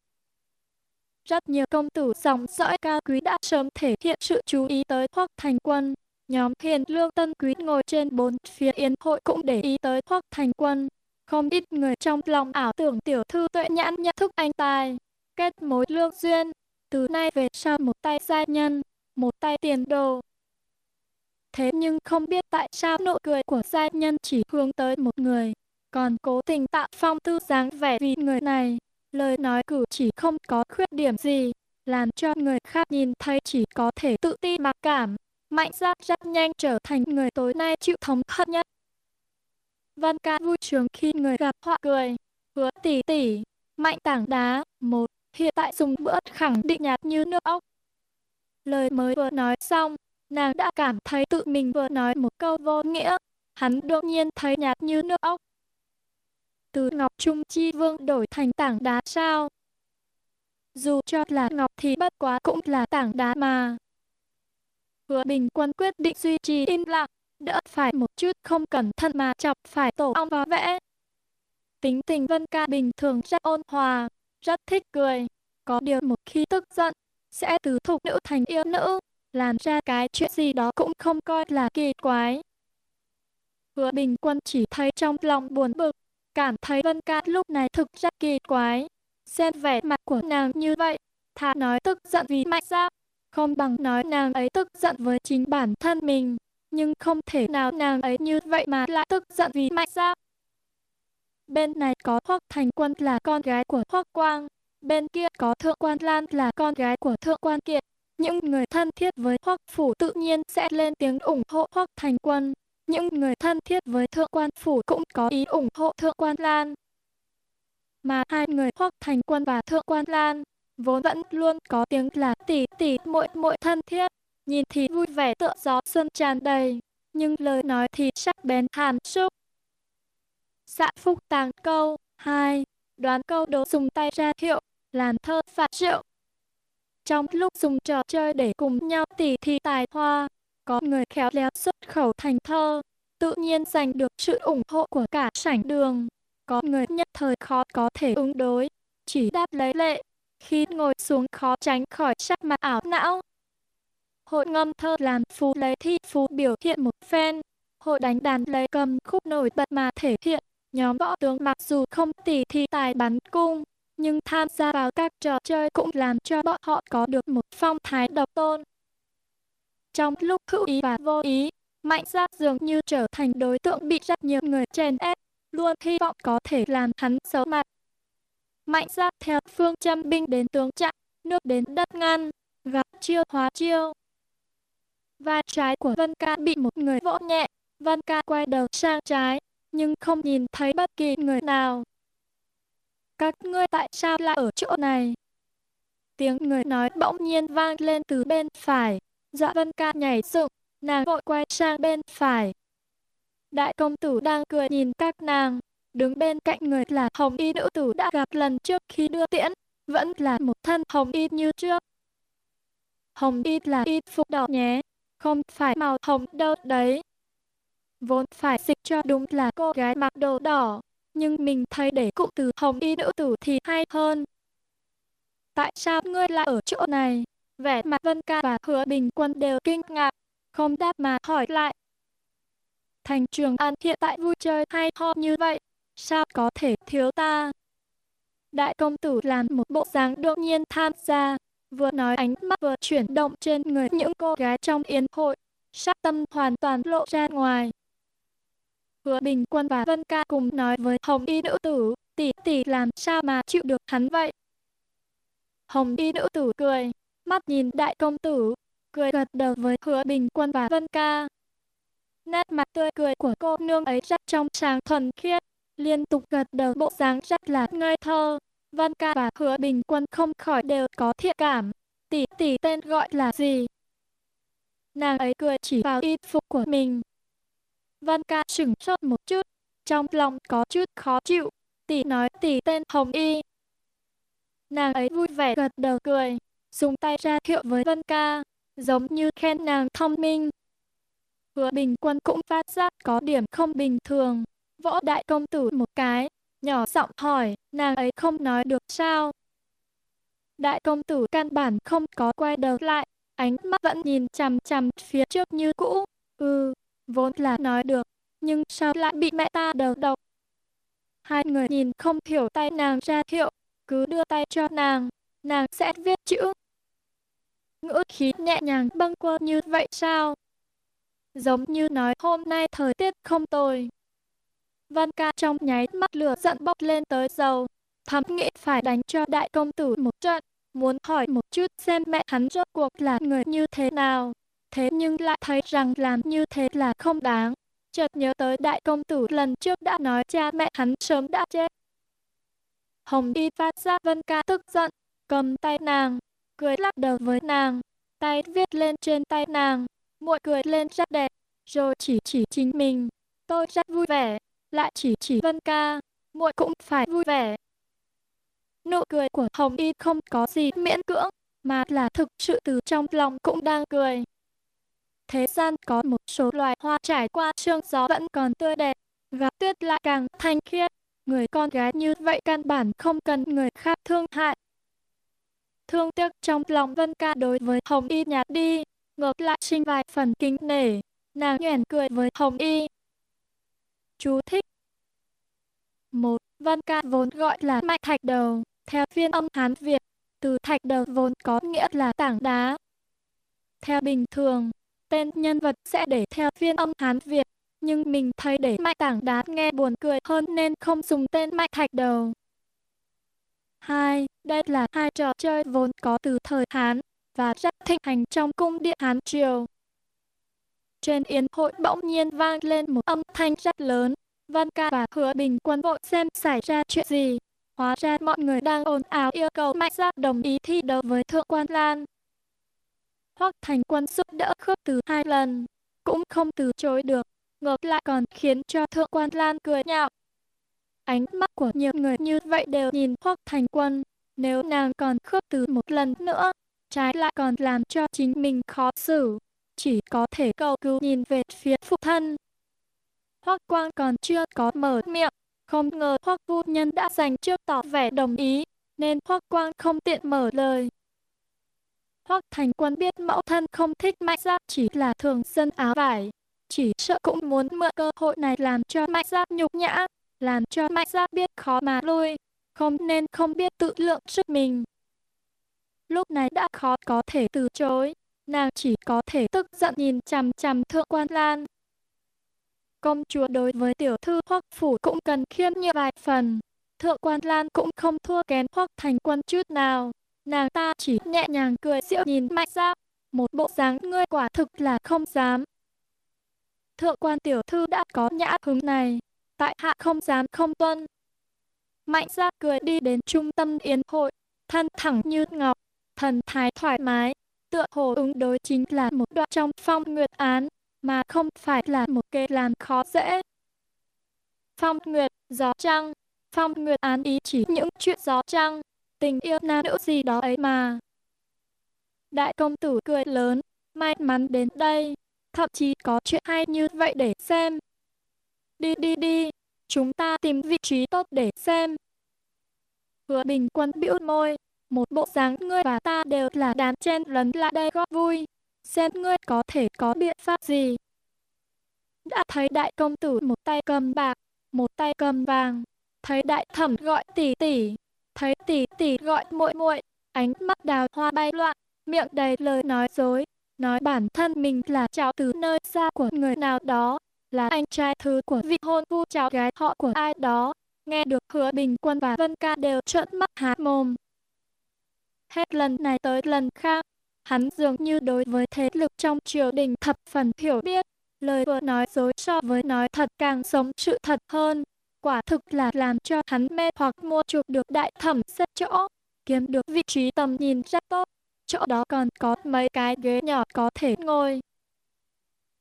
Rất nhiều công tử dòng dõi cao quý đã sớm thể hiện sự chú ý tới Hoắc Thành Quân. Nhóm hiền lương tân quý ngồi trên bốn phía yến hội cũng để ý tới Hoắc Thành Quân. Không ít người trong lòng ảo tưởng tiểu thư tuệ nhãn nhận thức anh tài, kết mối lương duyên. Từ nay về sau một tay gia nhân, một tay tiền đồ, Thế nhưng không biết tại sao nụ cười của gia nhân chỉ hướng tới một người, còn cố tình tạo phong tư dáng vẻ vì người này. Lời nói cử chỉ không có khuyết điểm gì, làm cho người khác nhìn thấy chỉ có thể tự ti mặc cảm. Mạnh giác rất nhanh trở thành người tối nay chịu thống hận nhất. Văn ca vui sướng khi người gặp họ cười. Hứa tỷ tỷ, mạnh tảng đá, một, hiện tại dùng bữa khẳng định nhạt như nước ốc. Lời mới vừa nói xong, nàng đã cảm thấy tự mình vừa nói một câu vô nghĩa. Hắn đột nhiên thấy nhạt như nước ốc. Từ Ngọc Trung Chi Vương đổi thành tảng đá sao? Dù cho là Ngọc thì bất quá cũng là tảng đá mà. Hứa Bình Quân quyết định duy trì im lặng, đỡ phải một chút không cẩn thận mà chọc phải tổ ong vào vẽ. Tính tình Vân Ca bình thường rất ôn hòa, rất thích cười. Có điều một khi tức giận, sẽ từ thục nữ thành yêu nữ, làm ra cái chuyện gì đó cũng không coi là kỳ quái. Hứa Bình Quân chỉ thấy trong lòng buồn bực, cảm thấy Vân Ca lúc này thực rất kỳ quái. Xem vẻ mặt của nàng như vậy, thà nói tức giận vì mạnh sao, không bằng nói nàng ấy tức giận với chính bản thân mình. Nhưng không thể nào nàng ấy như vậy mà lại tức giận vì mạnh sao. Bên này có Hoắc Thành Quân là con gái của Hoắc Quang, bên kia có Thượng Quan Lan là con gái của Thượng Quan Kiệt. Những người thân thiết với Hoắc Phủ tự nhiên sẽ lên tiếng ủng hộ Hoắc Thành Quân. Những người thân thiết với Thượng Quan Phủ cũng có ý ủng hộ Thượng Quan Lan. Mà hai người Hoắc Thành Quân và Thượng Quan Lan vốn vẫn luôn có tiếng là tỷ tỷ muội muội thân thiết, nhìn thì vui vẻ tựa gió xuân tràn đầy, nhưng lời nói thì sắc bén hàm xúc. Dạ phúc tàng câu 2. Đoán câu đố dùng tay ra hiệu, làm thơ phạt rượu. Trong lúc dùng trò chơi để cùng nhau tỉ thi tài hoa, có người khéo léo xuất khẩu thành thơ, tự nhiên giành được sự ủng hộ của cả sảnh đường. Có người nhất thời khó có thể ứng đối, chỉ đáp lấy lệ, khi ngồi xuống khó tránh khỏi sắc mặt ảo não. Hội ngâm thơ làm phú lấy thi phú biểu hiện một phen, hội đánh đàn lấy cầm khúc nổi bật mà thể hiện. Nhóm võ tướng mặc dù không tỉ thi tài bắn cung, nhưng tham gia vào các trò chơi cũng làm cho bọn họ có được một phong thái độc tôn. Trong lúc hữu ý và vô ý, Mạnh giác dường như trở thành đối tượng bị rất nhiều người chèn ép, luôn hy vọng có thể làm hắn xấu mặt. Mạnh giác theo phương châm binh đến tướng chặn, nước đến đất ngăn, gặp chiêu hóa chiêu. Vai trái của Vân Ca bị một người vỗ nhẹ, Vân Ca quay đầu sang trái, nhưng không nhìn thấy bất kỳ người nào. Các ngươi tại sao lại ở chỗ này? Tiếng người nói bỗng nhiên vang lên từ bên phải. Dạ Vân Ca nhảy dựng, nàng vội quay sang bên phải. Đại công tử đang cười nhìn các nàng. Đứng bên cạnh người là hồng y nữ tử đã gặp lần trước khi đưa tiễn, vẫn là một thân hồng y như trước. Hồng y là y phục đỏ nhé, không phải màu hồng đâu đấy. Vốn phải dịch cho đúng là cô gái mặc đồ đỏ, nhưng mình thấy để cụm từ hồng y nữ tử thì hay hơn. Tại sao ngươi lại ở chỗ này? Vẻ mặt Vân Ca và Hứa Bình Quân đều kinh ngạc, không đáp mà hỏi lại. Thành trường An hiện tại vui chơi hay ho như vậy, sao có thể thiếu ta? Đại công tử làm một bộ dáng đột nhiên tham gia, vừa nói ánh mắt vừa chuyển động trên người những cô gái trong yến hội, sắc tâm hoàn toàn lộ ra ngoài. Hứa Bình Quân và Vân Ca cùng nói với Hồng Y nữ tử, tỷ tỷ làm sao mà chịu được hắn vậy? Hồng Y nữ tử cười, mắt nhìn đại công tử, cười gật đầu với Hứa Bình Quân và Vân Ca. Nét mặt tươi cười của cô nương ấy rất trong sáng thuần khiết, liên tục gật đầu bộ dáng rất là ngây thơ. Vân Ca và Hứa Bình Quân không khỏi đều có thiện cảm. Tỷ tỷ tên gọi là gì? Nàng ấy cười chỉ vào y phục của mình, Văn ca sửng sốt một chút, trong lòng có chút khó chịu. Tỷ nói tỷ tên Hồng Y. Nàng ấy vui vẻ gật đầu cười, dùng tay ra hiệu với Vân ca, giống như khen nàng thông minh. Hứa bình quân cũng phát giác có điểm không bình thường, võ đại công tử một cái, nhỏ giọng hỏi, nàng ấy không nói được sao. Đại công tử căn bản không có quay đầu lại, ánh mắt vẫn nhìn chằm chằm phía trước như cũ. Ừ, vốn là nói được, nhưng sao lại bị mẹ ta đầu độc? Hai người nhìn không hiểu tay nàng ra hiệu, cứ đưa tay cho nàng, nàng sẽ viết chữ. Ngữ khí nhẹ nhàng bâng quơ như vậy sao? Giống như nói hôm nay thời tiết không tồi. Văn ca trong nháy mắt lửa giận bốc lên tới dầu, thầm nghĩ phải đánh cho đại công tử một trận, muốn hỏi một chút xem mẹ hắn rốt cuộc là người như thế nào thế nhưng lại thấy rằng làm như thế là không đáng. Chợt nhớ tới đại công tử lần trước đã nói cha mẹ hắn sớm đã chết. Hồng Y phát ra Vân Ca tức giận, cầm tay nàng, cười lắc đầu với nàng, tay viết lên trên tay nàng, muội cười lên rất đẹp, rồi chỉ chỉ chính mình. Tôi rất vui vẻ, lại chỉ chỉ Vân Ca, muội cũng phải vui vẻ. Nụ cười của Hồng Y không có gì miễn cưỡng, mà là thực sự từ trong lòng cũng đang cười. Thế gian có một số loài hoa trải qua sương gió vẫn còn tươi đẹp, gặp tuyết lại càng thanh khiết. Người con gái như vậy căn bản không cần người khác thương hại. Thương tiếc trong lòng Vân Ca đối với Hồng Y nhạt đi, ngược lại sinh vài phần kính nể, nàng nhoẻn cười với Hồng Y. Chú thích một Vân Ca vốn gọi là Mạnh Thạch Đầu, theo phiên âm Hán Việt, từ thạch đầu vốn có nghĩa là tảng đá. Theo bình thường, tên nhân vật sẽ để theo phiên âm Hán Việt, nhưng mình thấy để mạnh tảng đá nghe buồn cười hơn nên không dùng tên mạnh thạch đầu. 2. Đây là hai trò chơi vốn có từ thời Hán và rất thịnh hành trong cung điện Hán Triều. Trên yến hội bỗng nhiên vang lên một âm thanh rất lớn. Văn ca và hứa bình quân vội xem xảy ra chuyện gì. Hóa ra mọi người đang ồn ào yêu cầu Mạnh Giác đồng ý thi đấu với Thượng Quan Lan. Hoắc Thành Quân giúp đỡ khước từ hai lần, cũng không từ chối được, ngược lại còn khiến cho Thượng Quan Lan cười nhạo. Ánh mắt của nhiều người như vậy đều nhìn Hoắc Thành Quân, nếu nàng còn khước từ một lần nữa, trái lại còn làm cho chính mình khó xử, chỉ có thể cầu cứu nhìn về phía phụ thân. Hoắc Quang còn chưa có mở miệng, không ngờ Hoắc Vu Nhân đã dành trước tỏ vẻ đồng ý, nên Hoắc Quang không tiện mở lời. Hoắc Thành Quân biết mẫu thân không thích Mạnh Giáp chỉ là thường dân áo vải, chỉ sợ cũng muốn mượn cơ hội này làm cho Mạnh Giáp nhục nhã, làm cho Mạnh Giáp biết khó mà lui, không nên không biết tự lượng sức mình. Lúc này đã khó có thể từ chối, nàng chỉ có thể tức giận nhìn chằm chằm Thượng Quan Lan, công chúa đối với tiểu thư hoắc phủ cũng cần khiêm nhượng vài phần. Thượng quan Lan cũng không thua kém hoắc thành quân chút nào. Nàng ta chỉ nhẹ nhàng cười giễu nhìn mạnh ra, một bộ dáng ngươi quả thực là không dám. Thượng quan tiểu thư đã có nhã hứng này, tại hạ không dám không tuân. Mạnh ra cười đi đến trung tâm yến hội, thân thẳng như ngọc, thần thái thoải mái, tựa hồ ứng đối chính là một đoạn trong phong nguyệt án mà không phải là một kế làm khó dễ. Phong Nguyệt, gió trăng, Phong Nguyệt án ý chỉ những chuyện gió trăng, tình yêu nam nữ gì đó ấy mà. Đại công tử cười lớn, may mắn đến đây, thậm chí có chuyện hay như vậy để xem. Đi đi đi, chúng ta tìm vị trí tốt để xem. Hứa bình quân bĩu môi, một bộ dáng ngươi và ta đều là đám chen lấn lại đây góp vui xem ngươi có thể có biện pháp gì. Đã thấy đại công tử một tay cầm bạc, một tay cầm vàng, thấy đại thẩm gọi tỷ tỷ, thấy tỷ tỷ gọi muội muội, ánh mắt đào hoa bay loạn, miệng đầy lời nói dối, nói bản thân mình là cháu từ nơi xa của người nào đó, là anh trai thứ của vị hôn phu cháu gái họ của ai đó. Nghe được hứa bình quân và Vân Ca đều trợn mắt há mồm. Hết lần này tới lần khác, Hắn dường như đối với thế lực trong triều đình thập phần hiểu biết, lời vừa nói dối so với nói thật càng sống sự thật hơn. Quả thực là làm cho hắn mê hoặc mua chuộc được đại thẩm xếp chỗ, kiếm được vị trí tầm nhìn rất tốt. Chỗ đó còn có mấy cái ghế nhỏ có thể ngồi.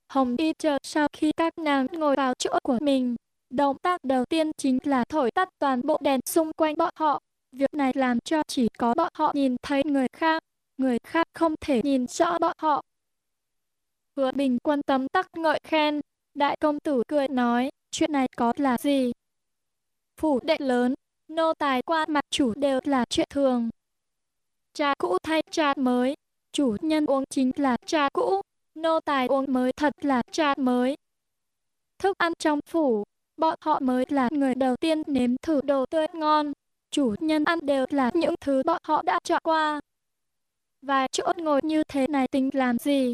Hồng Y chờ sau khi các nàng ngồi vào chỗ của mình, động tác đầu tiên chính là thổi tắt toàn bộ đèn xung quanh bọn họ. Việc này làm cho chỉ có bọn họ nhìn thấy người khác, người khác không thể nhìn rõ bọn họ. Hứa bình quân tấm tắc ngợi khen, đại công tử cười nói, chuyện này có là gì? Phủ đệ lớn, nô tài qua mặt chủ đều là chuyện thường. Trà cũ thay trà mới, chủ nhân uống chính là trà cũ, nô tài uống mới thật là trà mới. Thức ăn trong phủ, bọn họ mới là người đầu tiên nếm thử đồ tươi ngon, chủ nhân ăn đều là những thứ bọn họ đã chọn qua, Vài chỗ ngồi như thế này tính làm gì?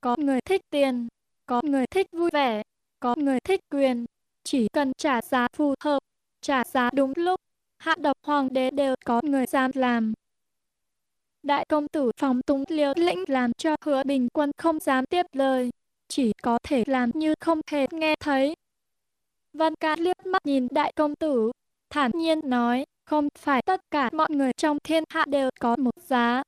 Có người thích tiền, có người thích vui vẻ, có người thích quyền. Chỉ cần trả giá phù hợp, trả giá đúng lúc, hạ độc hoàng đế đều có người dám làm. Đại công tử phóng túng liều lĩnh làm cho hứa bình quân không dám tiếp lời, chỉ có thể làm như không hề nghe thấy. Văn ca liếc mắt nhìn đại công tử, thản nhiên nói, không phải tất cả mọi người trong thiên hạ đều có một giá,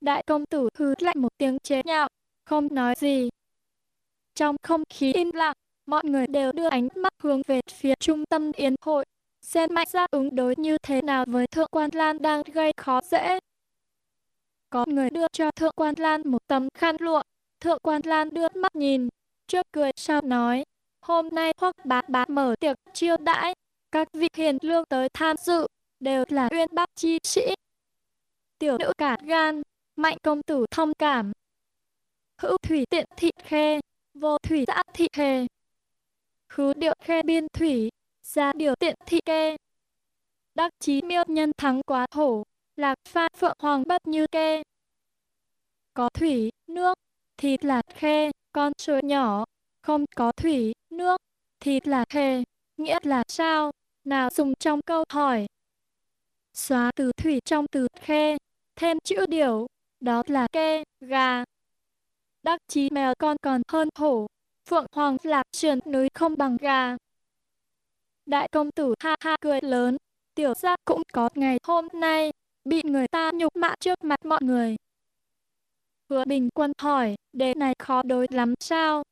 Đại công tử hứ lạnh một tiếng chế nhạo, không nói gì. Trong không khí im lặng, mọi người đều đưa ánh mắt hướng về phía trung tâm yến hội, xem mạnh ra ứng đối như thế nào với Thượng Quan Lan đang gây khó dễ. Có người đưa cho Thượng Quan Lan một tấm khăn lụa, Thượng Quan Lan đưa mắt nhìn, trước cười sau nói, hôm nay hoắc bá bá mở tiệc chiêu đãi, các vị hiền lương tới tham dự, đều là uyên bác chi sĩ, tiểu nữ cả gan, mạnh công tử thông cảm. Hữu thủy tiện thị khê, vô thủy giã thị hề. Khứ điệu khe biên thủy, ra điều tiện thị kê. Đắc chí miêu nhân thắng quá hổ, lạc pha phượng hoàng bất như kê. Có thủy, nước, thịt là khe con suối nhỏ, không có thủy, nước, thịt là khe nghĩa là sao, nào dùng trong câu hỏi. Xóa từ thủy trong từ khe thêm chữ điều, đó là kê, gà. Đắc chí mèo con còn hơn hổ, phượng hoàng là sườn núi không bằng gà. Đại công tử ha ha cười lớn, tiểu gia cũng có ngày hôm nay, bị người ta nhục mạ trước mặt mọi người. Hứa Bình Quân hỏi, đề này khó đối lắm sao?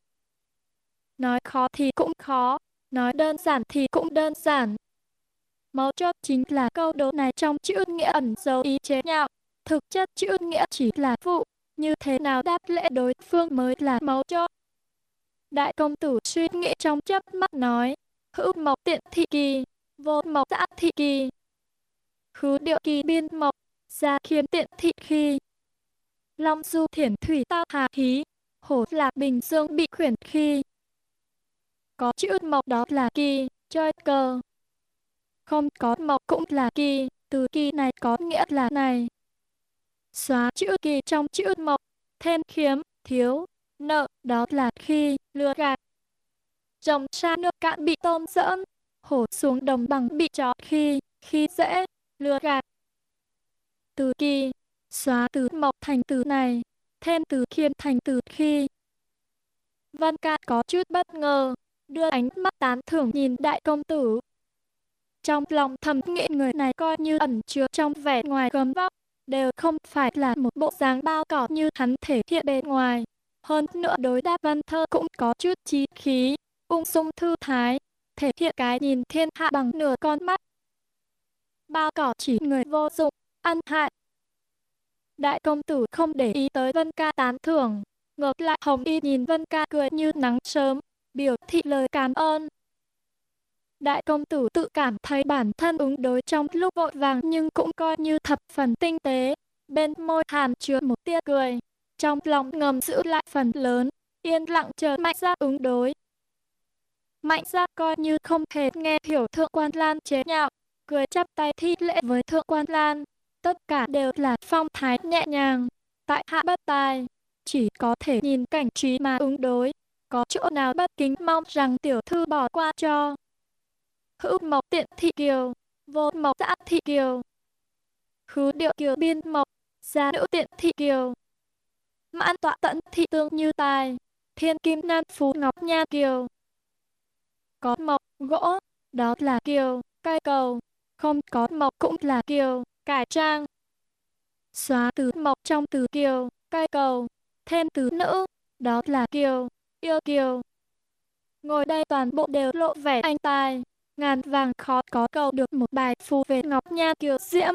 Nói khó thì cũng khó, nói đơn giản thì cũng đơn giản. Mấu chốt chính là câu đố này trong chữ nghĩa ẩn dấu ý chế nhạo, thực chất chữ nghĩa chỉ là phụ, như thế nào đáp lễ đối phương mới là mấu chốt. Đại công tử suy nghĩ trong chớp mắt nói, hữu mộc tiện thị kỳ, vô mộc giã thị kỳ. Khứ điệu kỳ biên mộc, gia khiêm tiện thị khi. Long du thiển thủy tao hà hí, hổ lạc bình dương bị khuyển khi. Có chữ mộc đó là kỳ, chơi cờ. Không có mộc cũng là kỳ, từ kỳ này có nghĩa là này. Xóa chữ kỳ trong chữ mộc, thêm khiếm, thiếu, nợ, đó là khi, lừa gạt. trồng xa nước cạn bị tôm dỡn, hổ xuống đồng bằng bị chó khi, khi dễ, lừa gạt. Từ kỳ, xóa từ mộc thành từ này, thêm từ khiêm thành từ khi. Văn ca có chút bất ngờ, đưa ánh mắt tán thưởng nhìn đại công tử. Trong lòng thầm nghĩ người này coi như ẩn chứa trong vẻ ngoài gầm vóc, đều không phải là một bộ dáng bao cỏ như hắn thể hiện bề ngoài. Hơn nữa đối đáp văn thơ cũng có chút trí khí, ung dung thư thái, thể hiện cái nhìn thiên hạ bằng nửa con mắt. Bao cỏ chỉ người vô dụng, ăn hại. Đại công tử không để ý tới Vân Ca tán thưởng, ngược lại Hồng Y nhìn Vân Ca cười như nắng sớm, biểu thị lời cảm ơn. Đại công tử tự cảm thấy bản thân ứng đối trong lúc vội vàng nhưng cũng coi như thập phần tinh tế. Bên môi hàm chứa một tia cười, trong lòng ngầm giữ lại phần lớn, yên lặng chờ mạnh Gia ứng đối. Mạnh Gia coi như không hề nghe hiểu thượng quan lan chế nhạo, cười chắp tay thi lễ với thượng quan lan. Tất cả đều là phong thái nhẹ nhàng, tại hạ bất tài, chỉ có thể nhìn cảnh trí mà ứng đối, có chỗ nào bất kính mong rằng tiểu thư bỏ qua cho. Hữu mộc tiện thị kiều, vô mộc giã thị kiều. Khứ điệu kiều biên mộc, gia nữ tiện thị kiều. Mãn tọa tận thị tương như tài, thiên kim nan phú ngọc nha kiều. Có mộc, gỗ, đó là kiều, cây cầu. Không có mộc cũng là kiều, cải trang. Xóa từ mộc trong từ kiều, cây cầu, thêm từ nữ, đó là kiều, yêu kiều. Ngồi đây toàn bộ đều lộ vẻ anh tài, ngàn vàng khó có cầu được một bài phù về ngọc nha kiều diễm.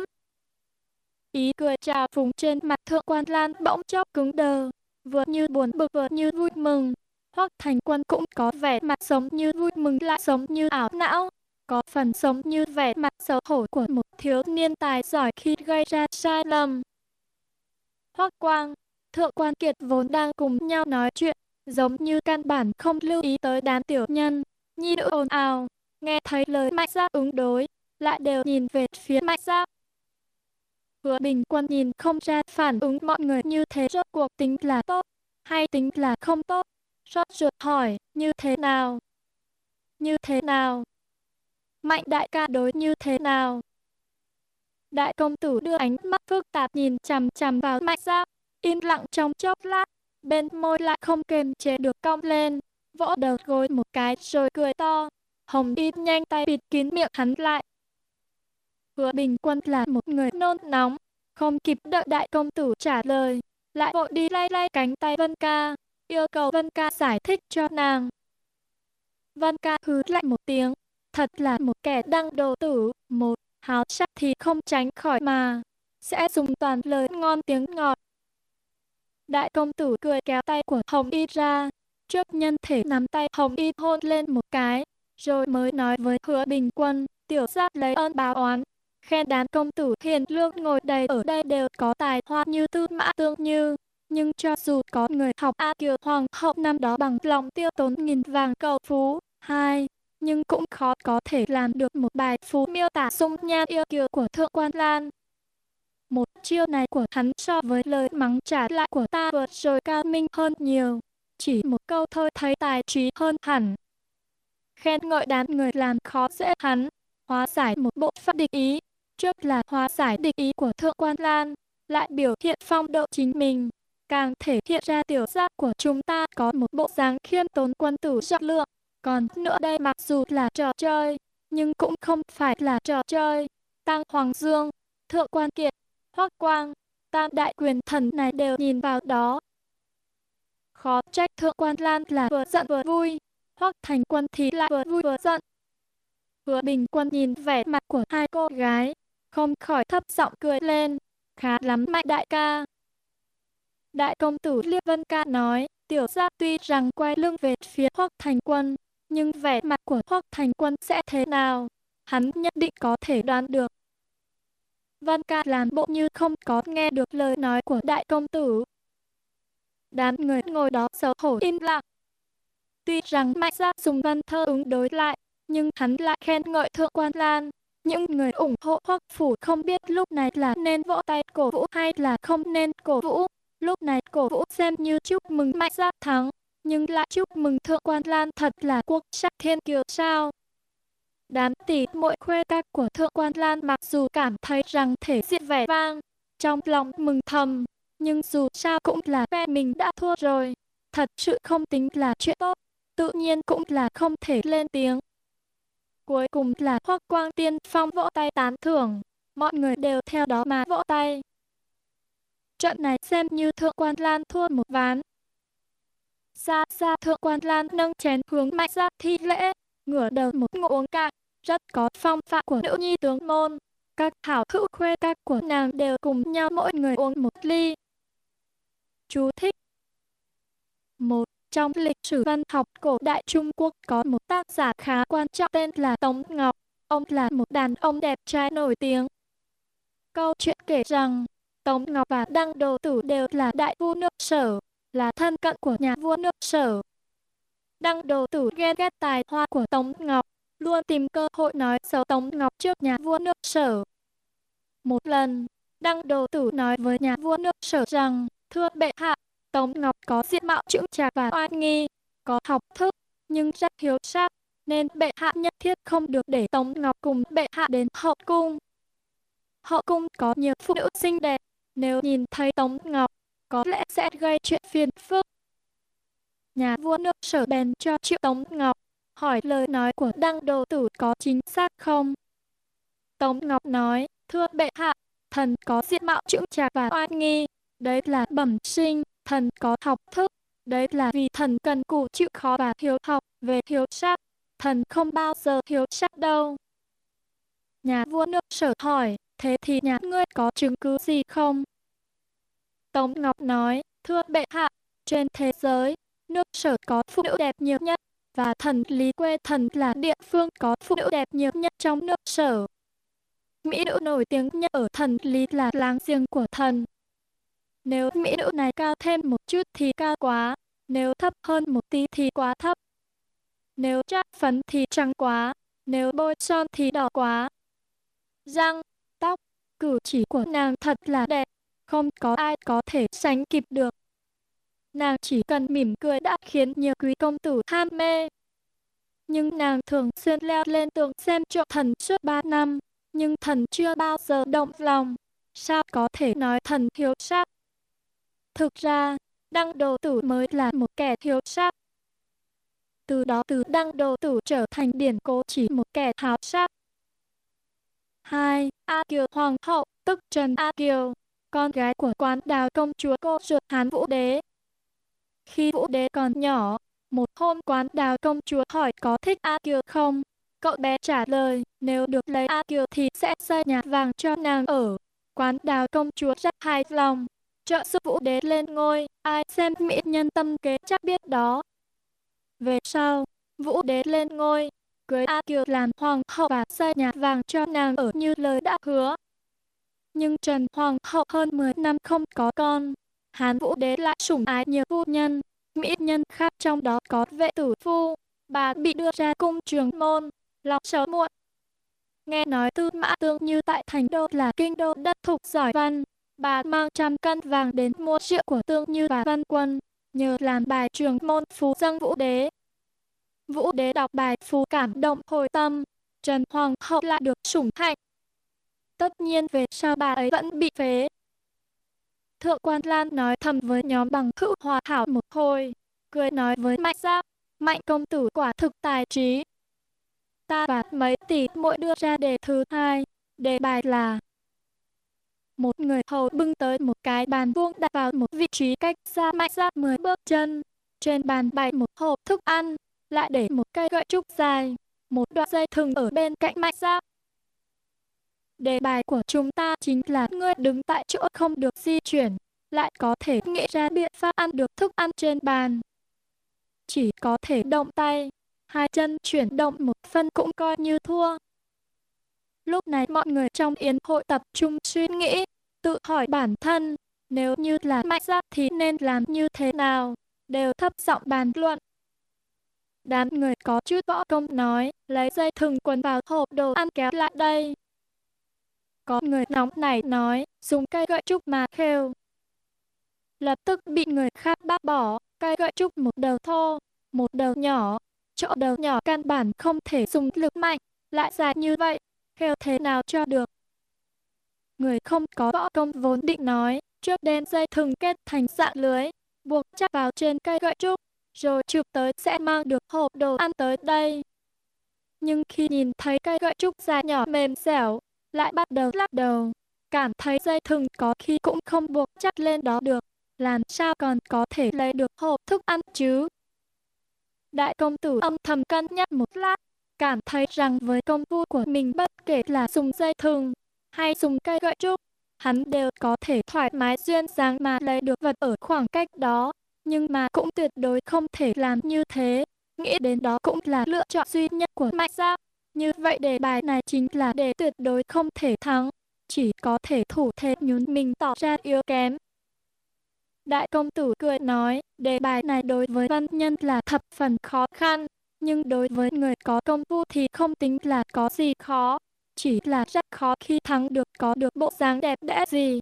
Ý cười trào phúng trên mặt thượng quan lan bỗng chốc cứng đờ, vừa như buồn bực vừa như vui mừng. Hoắc thành quân cũng có vẻ mặt sống như vui mừng lại sống như ảo não, có phần sống như vẻ mặt xấu hổ của một thiếu niên tài giỏi khi gây ra sai lầm. Hoắc quang, thượng quan kiệt vốn đang cùng nhau nói chuyện, giống như căn bản không lưu ý tới đám tiểu nhân. Nhi nữ ồn ào, nghe thấy lời mạnh giáp ứng đối, lại đều nhìn về phía mạnh giáp. Hứa bình quân nhìn không ra phản ứng mọi người như thế rốt cuộc tính là tốt, hay tính là không tốt. Rốt ruột hỏi, như thế nào? Như thế nào? Mạnh đại ca đối như thế nào? Đại công tử đưa ánh mắt phức tạp nhìn chằm chằm vào mạnh giao, im lặng trong chốc lát, bên môi lại không kềm chế được cong lên, vỗ đầu gối một cái rồi cười to. Hồng Y nhanh tay bịt kín miệng hắn lại. Hứa Bình Quân là một người nôn nóng, không kịp đợi đại công tử trả lời, lại vội đi lay lay cánh tay Vân Ca, yêu cầu Vân Ca giải thích cho nàng. Vân Ca hứ lạnh một tiếng, thật là một kẻ đăng đồ tử, một háo sắc thì không tránh khỏi mà, sẽ dùng toàn lời ngon tiếng ngọt. Đại công tử cười kéo tay của Hồng Y ra, trước nhân thể nắm tay Hồng Y hôn lên một cái, rồi mới nói với hứa bình quân, tiểu giác lấy ơn báo oán, khen đám công tử hiền lương ngồi đầy ở đây đều có tài hoa như tư mã tương như. Nhưng cho dù có người học A Kiều Hoàng hậu năm đó bằng lòng tiêu tốn nghìn vàng cầu phú, hai, nhưng cũng khó có thể làm được một bài phú miêu tả dung nhan yêu kiều của Thượng Quan Lan. Một chiêu này của hắn so với lời mắng trả lại của ta vượt rồi cao minh hơn nhiều. Chỉ một câu thôi thấy tài trí hơn hẳn. Khen ngợi đám người làm khó dễ hắn, hóa giải một bộ phận địch ý. Trước là hóa giải địch ý của Thượng Quan Lan, lại biểu hiện phong độ chính mình. Càng thể hiện ra tiểu giác của chúng ta có một bộ dáng khiêm tốn quân tử trọng lượng. Còn nữa đây mặc dù là trò chơi, nhưng cũng không phải là trò chơi. Tăng Hoàng Dương, Thượng Quan Kiệt, Hoắc Quang, tam đại quyền thần này đều nhìn vào đó. Khó trách Thượng Quan Lan là vừa giận vừa vui, Hoắc Thành Quân thì lại vừa vui vừa giận. Hứa Bình Quân nhìn vẻ mặt của hai cô gái, không khỏi thấp giọng cười lên, khá lắm mạnh đại ca. Đại công tử Liêu Vân Ca nói, tiểu gia tuy rằng quay lưng về phía Hoắc Thành Quân, nhưng vẻ mặt của Hoắc Thành Quân sẽ thế nào, hắn nhất định có thể đoán được. Văn ca làm bộ như không có nghe được lời nói của đại công tử. Đám người ngồi đó xấu hổ im lặng. Tuy rằng mạnh gia dùng văn thơ ứng đối lại, nhưng hắn lại khen ngợi thượng quan lan. Những người ủng hộ hoặc phủ không biết lúc này là nên vỗ tay cổ vũ hay là không nên cổ vũ. Lúc này cổ vũ xem như chúc mừng mạnh Giáp thắng, nhưng lại chúc mừng thượng quan lan thật là quốc sắc thiên kiều sao. Đám tỷ muội khuê các của Thượng Quan Lan mặc dù cảm thấy rằng thể diện vẻ vang, trong lòng mừng thầm, nhưng dù sao cũng là phe mình đã thua rồi. Thật sự không tính là chuyện tốt, tự nhiên cũng là không thể lên tiếng. Cuối cùng là Hoắc Quang Tiên Phong vỗ tay tán thưởng, mọi người đều theo đó mà vỗ tay. Trận này xem như Thượng Quan Lan thua một ván. Xa xa Thượng Quan Lan nâng chén hướng mạnh ra thi lễ, ngửa đầu một ngụm uống cạn, rất có phong phạm của nữ nhi tướng môn. Các hảo hữu khuê các của nàng đều cùng nhau mỗi người uống một ly. Chú thích một trong lịch sử văn học cổ đại Trung Quốc có một tác giả khá quan trọng tên là Tống Ngọc. Ông là một đàn ông đẹp trai nổi tiếng. Câu chuyện kể rằng, Tống Ngọc và Đăng Đồ Tử đều là đại vua nước sở, là thân cận của nhà vua nước sở. Đăng Đồ Tử ghen ghét tài hoa của Tống Ngọc, luôn tìm cơ hội nói xấu Tống Ngọc trước nhà vua nước sở. Một lần, Đăng Đồ Tử nói với nhà vua nước sở rằng, thưa bệ hạ, Tống Ngọc có diện mạo trưởng chạc và oai nghi, có học thức, nhưng rất hiếu sắc, nên bệ hạ nhất thiết không được để Tống Ngọc cùng bệ hạ đến hậu cung. Hậu cung có nhiều phụ nữ xinh đẹp, nếu nhìn thấy Tống Ngọc, có lẽ sẽ gây chuyện phiền phức. Nhà vua nước sở bèn cho triệu Tống Ngọc, hỏi lời nói của đăng đồ tử có chính xác không? Tống Ngọc nói, thưa bệ hạ, thần có diện mạo trưởng chạc và oai nghi, đấy là bẩm sinh, thần có học thức, đấy là vì thần cần cù chịu khó và hiếu học về hiếu sắc, thần không bao giờ hiếu sắc đâu. Nhà vua nước sở hỏi, thế thì nhà ngươi có chứng cứ gì không? Tống Ngọc nói, thưa bệ hạ, trên thế giới, nước sở có phụ nữ đẹp nhiều nhất, và thần Lý Quê Thần là địa phương có phụ nữ đẹp nhiều nhất trong nước sở. Mỹ nữ nổi tiếng nhất ở thần Lý là láng giềng của thần. Nếu mỹ nữ này cao thêm một chút thì cao quá, nếu thấp hơn một tí thì quá thấp. Nếu trát phấn thì trắng quá, nếu bôi son thì đỏ quá. Răng, tóc, cử chỉ của nàng thật là đẹp, không có ai có thể sánh kịp được. Nàng chỉ cần mỉm cười đã khiến nhiều quý công tử ham mê. Nhưng nàng thường xuyên leo lên tường xem trộm thần suốt ba năm, nhưng thần chưa bao giờ động lòng. Sao có thể nói thần thiếu sắc? Thực ra, đăng đồ tử mới là một kẻ hiếu sắc. Từ đó từ đăng đồ tử trở thành điển cố chỉ một kẻ háo sắc. 2. A Kiều Hoàng hậu, tức Trần A Kiều, con gái của quán đào công chúa cô ruột Hán Vũ Đế, khi Vũ Đế còn nhỏ, một hôm quán đào công chúa hỏi có thích A Kiều không? Cậu bé trả lời, nếu được lấy A Kiều thì sẽ xây nhà vàng cho nàng ở. Quán đào công chúa rất hài lòng, trợ giúp Vũ Đế lên ngôi, ai xem mỹ nhân tâm kế chắc biết đó. Về sau, Vũ Đế lên ngôi, cưới A Kiều làm hoàng hậu và xây nhà vàng cho nàng ở như lời đã hứa. Nhưng Trần Hoàng hậu hơn 10 năm không có con, Hán Vũ Đế lại sủng ái nhiều phu nhân, mỹ nhân khác trong đó có vệ tử phu, bà bị đưa ra cung trường môn, lòng sớm muộn. Nghe nói tư mã tương như tại thành đô là kinh đô đất thục giỏi văn, bà mang trăm cân vàng đến mua rượu của tương như và văn quân, nhờ làm bài trường môn phú dâng vũ đế. Vũ đế đọc bài phú cảm động hồi tâm, Trần Hoàng hậu lại được sủng hạnh. Tất nhiên về sau bà ấy vẫn bị phế. Thượng quan Lan nói thầm với nhóm bằng hữu hòa hảo một hồi, cười nói với Mạnh Giáp, Mạnh công tử quả thực tài trí. Ta và mấy tỷ mỗi đưa ra đề thứ hai, đề bài là một người hầu bưng tới một cái bàn vuông đặt vào một vị trí cách xa Mạnh ra mười bước chân. Trên bàn bày một hộp thức ăn, lại để một cây gậy trúc dài, một đoạn dây thừng ở bên cạnh Mạnh ra. Đề bài của chúng ta chính là ngươi đứng tại chỗ không được di chuyển, lại có thể nghĩ ra biện pháp ăn được thức ăn trên bàn. Chỉ có thể động tay, hai chân chuyển động một phân cũng coi như thua. Lúc này mọi người trong yến hội tập trung suy nghĩ, tự hỏi bản thân, nếu như là mạnh giác thì nên làm như thế nào, đều thấp giọng bàn luận. Đám người có chút võ công nói, lấy dây thừng quần vào hộp đồ ăn kéo lại đây. Có người nóng này nói, dùng cây gậy trúc mà khêu. Lập tức bị người khác bác bỏ, cây gậy trúc một đầu thô, một đầu nhỏ. Chỗ đầu nhỏ căn bản không thể dùng lực mạnh, lại dài như vậy, theo thế nào cho được. Người không có võ công vốn định nói, trước đem dây thừng kết thành dạng lưới, buộc chắc vào trên cây gậy trúc, rồi chụp tới sẽ mang được hộp đồ ăn tới đây. Nhưng khi nhìn thấy cây gậy trúc dài nhỏ mềm dẻo, lại bắt đầu lắc đầu, cảm thấy dây thừng có khi cũng không buộc chắc lên đó được, làm sao còn có thể lấy được hộp thức ăn chứ. Đại công tử âm thầm cân nhắc một lát, cảm thấy rằng với công phu của mình bất kể là dùng dây thừng hay dùng cây gậy trúc, hắn đều có thể thoải mái duyên dáng mà lấy được vật ở khoảng cách đó, nhưng mà cũng tuyệt đối không thể làm như thế. Nghĩ đến đó cũng là lựa chọn duy nhất của Mạnh Giáp. Như vậy đề bài này chính là đề tuyệt đối không thể thắng, chỉ có thể thủ thế nhún mình tỏ ra yếu kém. Đại công tử cười nói, đề bài này đối với văn nhân là thập phần khó khăn, nhưng đối với người có công phu thì không tính là có gì khó, chỉ là rất khó khi thắng được có được bộ dáng đẹp đẽ gì.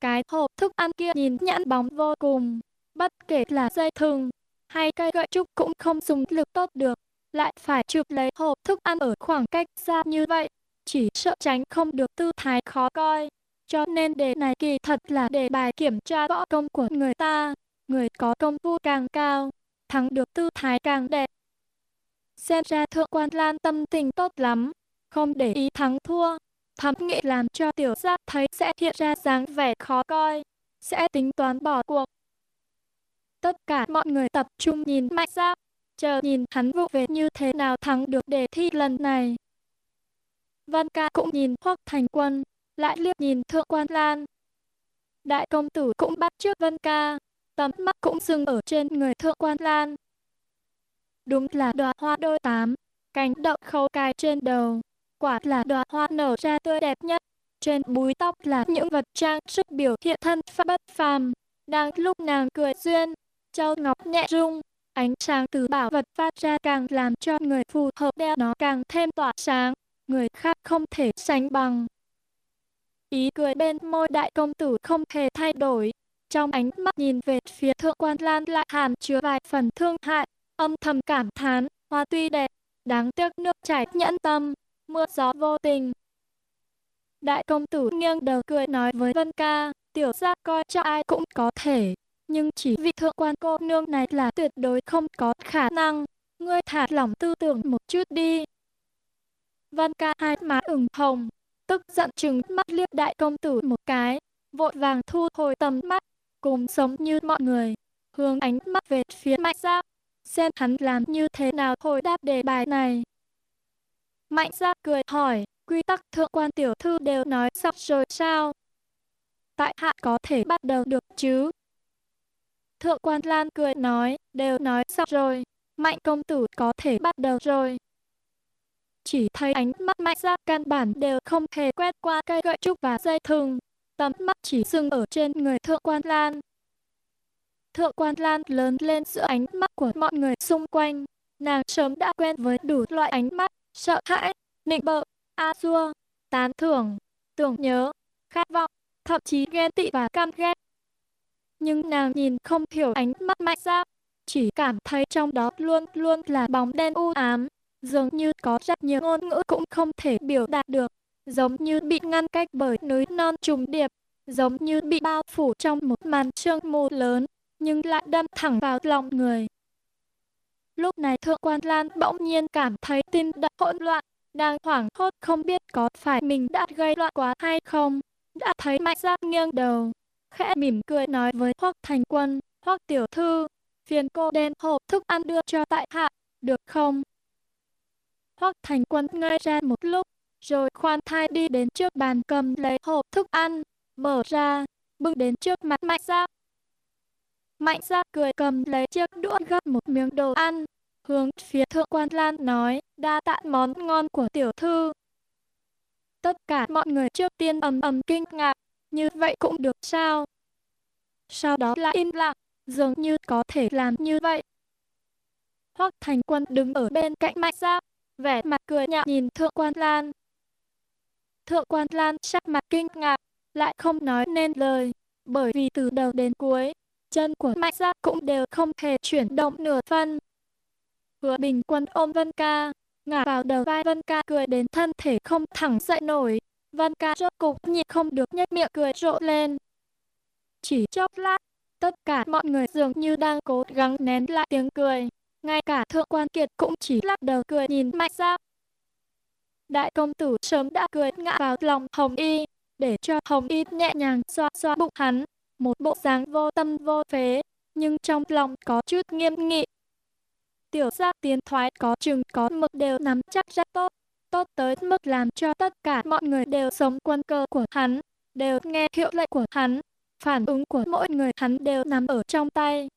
Cái hộp thức ăn kia nhìn nhãn bóng vô cùng, bất kể là dây thừng hay cây gậy trúc cũng không dùng lực tốt được, lại phải chụp lấy hộp thức ăn ở khoảng cách xa như vậy, chỉ sợ tránh không được tư thái khó coi. Cho nên đề này kỳ thật là đề bài kiểm tra võ công của người ta, người có công phu càng cao, thắng được tư thái càng đẹp. Xem ra thượng quan lan tâm tình tốt lắm, không để ý thắng thua, thắm nghĩ làm cho tiểu giác thấy sẽ hiện ra dáng vẻ khó coi, sẽ tính toán bỏ cuộc. Tất cả mọi người tập trung nhìn mạnh giác, chờ nhìn hắn vụ về như thế nào thắng được đề thi lần này. Văn ca cũng nhìn Hoắc Thành Quân, lại liếc nhìn Thượng Quan Lan. Đại công tử cũng bắt trước Văn ca, tầm mắt cũng dừng ở trên người Thượng Quan Lan. Đúng là đóa hoa đôi tám, cánh đậu khâu cài trên đầu, quả là đóa hoa nở ra tươi đẹp nhất. Trên búi tóc là những vật trang sức biểu hiện thân pháp bất phàm. Đang lúc nàng cười duyên, châu ngọc nhẹ rung, Ánh sáng từ bảo vật phát ra càng làm cho người phù hợp đeo nó càng thêm tỏa sáng, người khác không thể sánh bằng. Ý cười bên môi đại công tử không hề thay đổi, trong ánh mắt nhìn về phía thượng quan lan lại hàm chứa vài phần thương hại, âm thầm cảm thán, hoa tuy đẹp, đáng tiếc nước chảy nhẫn tâm, mưa gió vô tình. Đại công tử nghiêng đầu cười nói với Vân Ca, tiểu gia coi cho ai cũng có thể, nhưng chỉ vì thượng quan cô nương này là tuyệt đối không có khả năng. Ngươi thả lỏng tư tưởng một chút đi. Văn ca hai má ửng hồng, tức giận trừng mắt liếc đại công tử một cái, vội vàng thu hồi tầm mắt, cùng sống như mọi người, hướng ánh mắt về phía mạnh giáp, xem hắn làm như thế nào hồi đáp đề bài này. Mạnh ra cười hỏi, quy tắc thượng quan tiểu thư đều nói xong rồi sao? Tại hạ có thể bắt đầu được chứ? Thượng quan Lan cười nói, đều nói xong rồi, mạnh công tử có thể bắt đầu rồi. chỉ thấy ánh mắt mạnh ra căn bản đều không hề quét qua cây gậy trúc và dây thừng. Tầm mắt chỉ dừng ở trên người Thượng Quan Lan. Thượng Quan Lan lớn lên giữa ánh mắt của mọi người xung quanh. Nàng sớm đã quen với đủ loại ánh mắt, sợ hãi, nịnh bợ, a xua, tán thưởng, tưởng nhớ, khát vọng, thậm chí ghen tị và căm ghét. Nhưng nàng nhìn không hiểu ánh mắt mạnh ra, chỉ cảm thấy trong đó luôn luôn là bóng đen u ám, dường như có rất nhiều ngôn ngữ cũng không thể biểu đạt được, giống như bị ngăn cách bởi núi non trùng điệp, giống như bị bao phủ trong một màn sương mù lớn, nhưng lại đâm thẳng vào lòng người. Lúc này Thượng Quan Lan bỗng nhiên cảm thấy tim đập hỗn loạn, đang hoảng hốt không biết có phải mình đã gây loạn quá hay không. Đã thấy Mạnh Giác nghiêng đầu, khẽ mỉm cười nói với Hoắc Thành Quân, Hoắc Tiểu Thư, phiền cô đem hộp thức ăn đưa cho tại hạ, được không? Hoắc Thành Quân ngây ra một lúc, rồi khoan thai đi đến trước bàn cầm lấy hộp thức ăn, mở ra, bưng đến trước mặt Mạnh Giác. Mạnh ra cười cầm lấy chiếc đũa gấp một miếng đồ ăn, hướng phía thượng quan Lan nói, đa tạ món ngon của tiểu thư. Tất cả mọi người trước tiên ầm ầm kinh ngạc, như vậy cũng được sao? Sau đó lại im lặng, dường như có thể làm như vậy. Hoắc Thành Quân đứng ở bên cạnh Mạnh Giáp, vẻ mặt cười nhạo nhìn Thượng Quan Lan. Thượng Quan Lan sắc mặt kinh ngạc, lại không nói nên lời, bởi vì từ đầu đến cuối, chân của Mạnh Gia cũng đều không hề chuyển động nửa phân. Hứa Bình Quân ôm Vân Ca, ngả vào đầu vai Vân Ca cười đến thân thể không thẳng dậy nổi. Vân Ca rốt cục nhịn không được nhếch miệng cười rộ lên. Chỉ chốc lát, tất cả mọi người dường như đang cố gắng nén lại tiếng cười. Ngay cả Thượng Quan Kiệt cũng chỉ lắc đầu cười nhìn Mạnh Gia. Đại công tử sớm đã cười ngã vào lòng Hồng Y, để cho Hồng Y nhẹ nhàng xoa xoa bụng hắn, một bộ dáng vô tâm vô phế, nhưng trong lòng có chút nghiêm nghị. Tiểu gia tiến thoái có chừng có mực đều nắm chắc rất tốt, tốt tới mức làm cho tất cả mọi người đều sống quân cơ của hắn, đều nghe hiệu lệnh của hắn, phản ứng của mỗi người hắn đều nằm ở trong tay.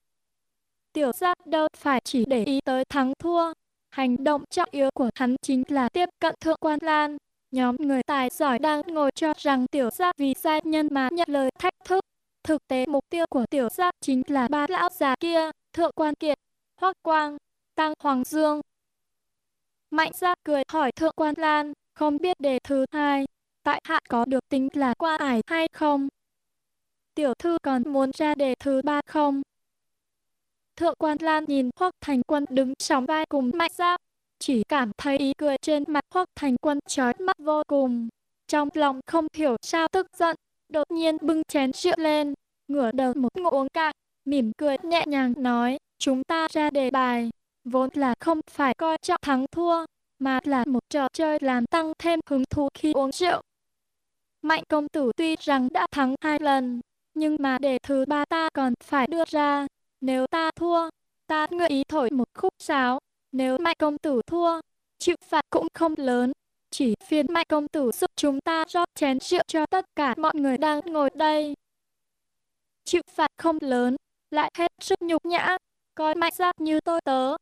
Tiểu gia đâu phải chỉ để ý tới thắng thua, hành động trọng yếu của hắn chính là tiếp cận thượng quan lan. Nhóm người tài giỏi đang ngồi cho rằng tiểu gia vì sai nhân mà nhận lời thách thức. Thực tế mục tiêu của tiểu gia chính là ba lão già kia, thượng quan kiệt, hoắc quang, tăng hoàng dương. Mạnh gia cười hỏi thượng quan lan, không biết đề thứ hai, tại hạ có được tính là qua ải hay không? Tiểu thư còn muốn ra đề thứ ba không? Thượng quan Lan nhìn Hoắc Thành Quân đứng sóng vai cùng Mạnh Giáp, chỉ cảm thấy ý cười trên mặt Hoắc Thành Quân chói mắt vô cùng. Trong lòng không hiểu sao tức giận, đột nhiên bưng chén rượu lên, ngửa đầu một ngụm uống cạn, mỉm cười nhẹ nhàng nói, chúng ta ra đề bài, vốn là không phải coi trọng thắng thua, mà là một trò chơi làm tăng thêm hứng thú khi uống rượu. Mạnh công tử tuy rằng đã thắng hai lần, nhưng mà đề thứ ba ta còn phải đưa ra, nếu ta thua, ta nguyện ý thổi một khúc sáo. Nếu mạnh công tử thua, chịu phạt cũng không lớn. Chỉ phiền mạnh công tử giúp chúng ta rót chén rượu cho tất cả mọi người đang ngồi đây. Chịu phạt không lớn, lại hết sức nhục nhã, coi mạnh giác như tôi tớ.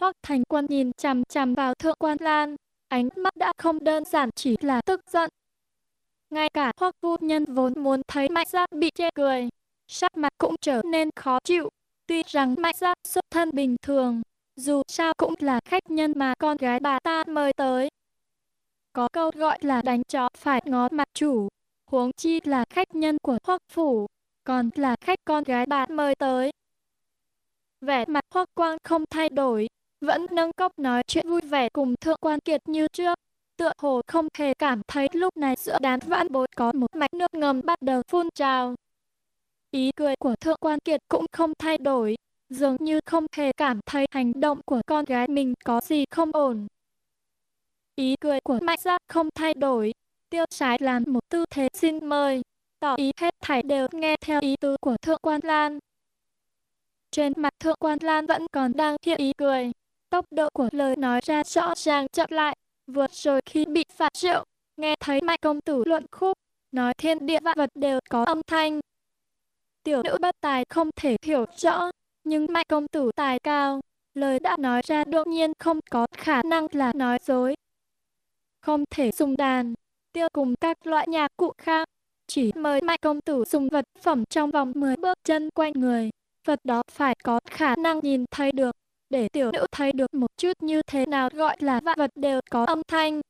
Hoắc thành quân nhìn chằm chằm vào thượng quan lan, ánh mắt đã không đơn giản chỉ là tức giận. Ngay cả Hoắc phu nhân vốn muốn thấy mạnh giác bị chê cười, sắc mặt cũng trở nên khó chịu. Tuy rằng Mạnh giác xuất thân bình thường, dù sao cũng là khách nhân mà con gái bà ta mời tới. Có câu gọi là đánh chó phải ngó mặt chủ, huống chi là khách nhân của Hoắc phủ, còn là khách con gái bà mời tới. Vẻ mặt Hoắc Quang không thay đổi, vẫn nâng cốc nói chuyện vui vẻ cùng Thượng Quan Kiệt như trước. Tựa hồ không hề cảm thấy lúc này giữa đám vãn bối có một mạch nước ngầm bắt đầu phun trào. Ý cười của Thượng Quan Kiệt cũng không thay đổi, dường như không hề cảm thấy hành động của con gái mình có gì không ổn. Ý cười của Mạnh Giác không thay đổi, tiêu sái làm một tư thế xin mời, tỏ ý hết thảy đều nghe theo ý tứ của Thượng Quan Lan. Trên mặt Thượng Quan Lan vẫn còn đang hiện ý cười, tốc độ của lời nói ra rõ ràng chậm lại, vượt rồi khi bị phạt rượu, nghe thấy Mạnh Công Tử luận khúc, nói thiên địa vạn vật đều có âm thanh, Tiểu nữ bất tài không thể hiểu rõ, nhưng mạnh công tử tài cao, lời đã nói ra đương nhiên không có khả năng là nói dối. Không thể dùng đàn, tiêu cùng các loại nhạc cụ khác, chỉ mời mạnh công tử dùng vật phẩm trong vòng 10 bước chân quanh người. Vật đó phải có khả năng nhìn thấy được, để tiểu nữ thấy được một chút như thế nào gọi là vạn vật đều có âm thanh.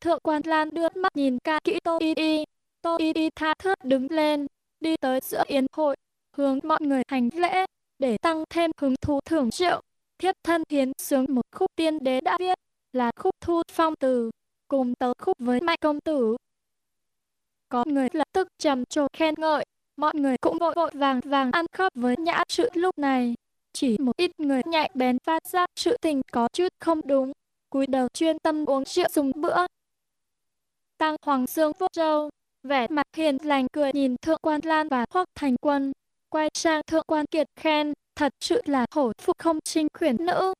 Thượng quan Lan đưa mắt nhìn ca kỹ Tô Y Y, Tô Y Y tha thước đứng lên, đi tới giữa yến hội, hướng mọi người hành lễ, để tăng thêm hứng thú thưởng rượu. thiết thân hiến sướng một khúc tiên đế đã viết, là khúc thu phong từ, cùng tấu khúc với mạnh công tử. Có người lập tức trầm trồ khen ngợi, mọi người cũng vội vội vàng vàng ăn khớp với nhã sự lúc này. Chỉ một ít người nhạy bén phát giác sự tình có chút không đúng, cúi đầu chuyên tâm uống rượu dùng bữa. Tăng Hoàng Dương vô râu, vẻ mặt hiền lành cười nhìn Thượng quan Lan và Hoắc Thành Quân, quay sang Thượng quan Kiệt khen, thật sự là hổ phục không sinh khuyển nữ.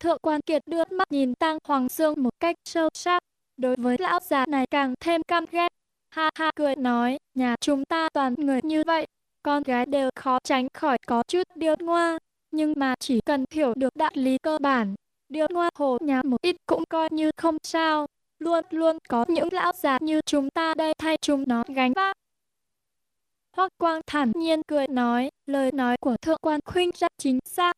Thượng quan Kiệt đưa mắt nhìn Tăng Hoàng Dương một cách sâu sắc, đối với lão già này càng thêm căm ghét. Ha ha cười nói, nhà chúng ta toàn người như vậy, con gái đều khó tránh khỏi có chút điêu ngoa, nhưng mà chỉ cần hiểu được đạo lý cơ bản, điêu ngoa hồ nhà một ít cũng coi như không sao, luôn luôn có những lão già như chúng ta đây thay chúng nó gánh vác. Hoác Quang thản nhiên cười nói, lời nói của thượng quan khuynh rất chính xác.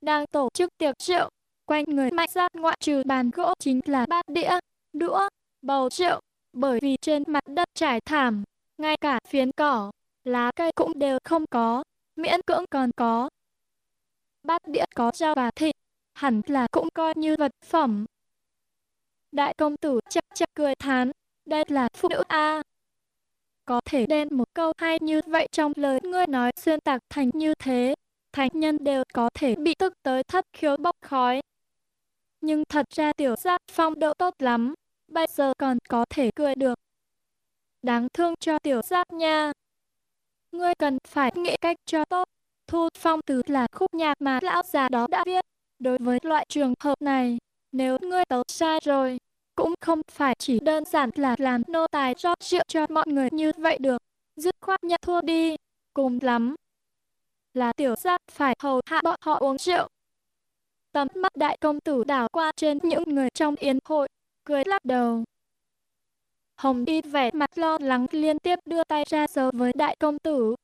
Đang tổ chức tiệc rượu, quanh người mạnh ra ngoại trừ bàn gỗ chính là bát đĩa, đũa, bầu rượu, bởi vì trên mặt đất trải thảm, ngay cả phiến cỏ, lá cây cũng đều không có, miễn cưỡng còn có. Bát đĩa có rau và thịt, hẳn là cũng coi như vật phẩm. Đại công tử chậm chậm cười thán, đây là phụ nữ A. Có thể đen một câu hay như vậy trong lời ngươi nói xuyên tạc thành như thế, thánh nhân đều có thể bị tức tới thất khiếu bốc khói. Nhưng thật ra tiểu gia phong độ tốt lắm, bây giờ còn có thể cười được. Đáng thương cho tiểu giác nha. Ngươi cần phải nghĩ cách cho tốt. Thu phong từ là khúc nhạc mà lão già đó đã viết. Đối với loại trường hợp này, nếu ngươi tấu sai rồi, cũng không phải chỉ đơn giản là làm nô tài rót rượu cho mọi người như vậy được. Dứt khoát nhận thua đi, cùng lắm. Là tiểu gia phải hầu hạ bọn họ uống rượu. Tấm mắt đại công tử đảo qua trên những người trong yến hội, cười lắc đầu. Hồng y vẻ mặt lo lắng liên tiếp đưa tay ra giấu với đại công tử.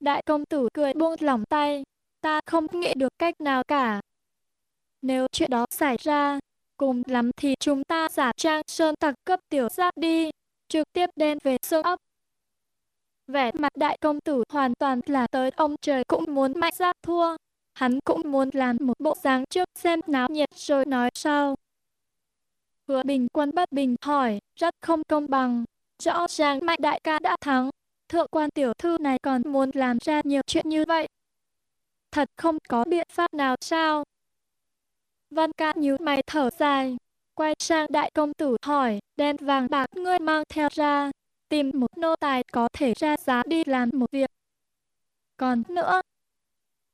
Đại công tử cười buông lỏng tay, ta không nghĩ được cách nào cả. Nếu chuyện đó xảy ra, cùng lắm thì chúng ta giả trang sơn tặc cấp tiểu giác đi, trực tiếp đem về sơn ấp. Vẻ mặt đại công tử hoàn toàn là tới ông trời cũng muốn mạnh giác thua. Hắn cũng muốn làm một bộ dáng trước xem náo nhiệt rồi nói sau. Hứa bình quân bất bình hỏi, rất không công bằng. Rõ ràng mạnh đại ca đã thắng. Thượng quan tiểu thư này còn muốn làm ra nhiều chuyện như vậy. Thật không có biện pháp nào sao? Văn ca nhíu mày thở dài, quay sang đại công tử hỏi, đen vàng bạc ngươi mang theo ra, tìm một nô tài có thể ra giá đi làm một việc. Còn nữa,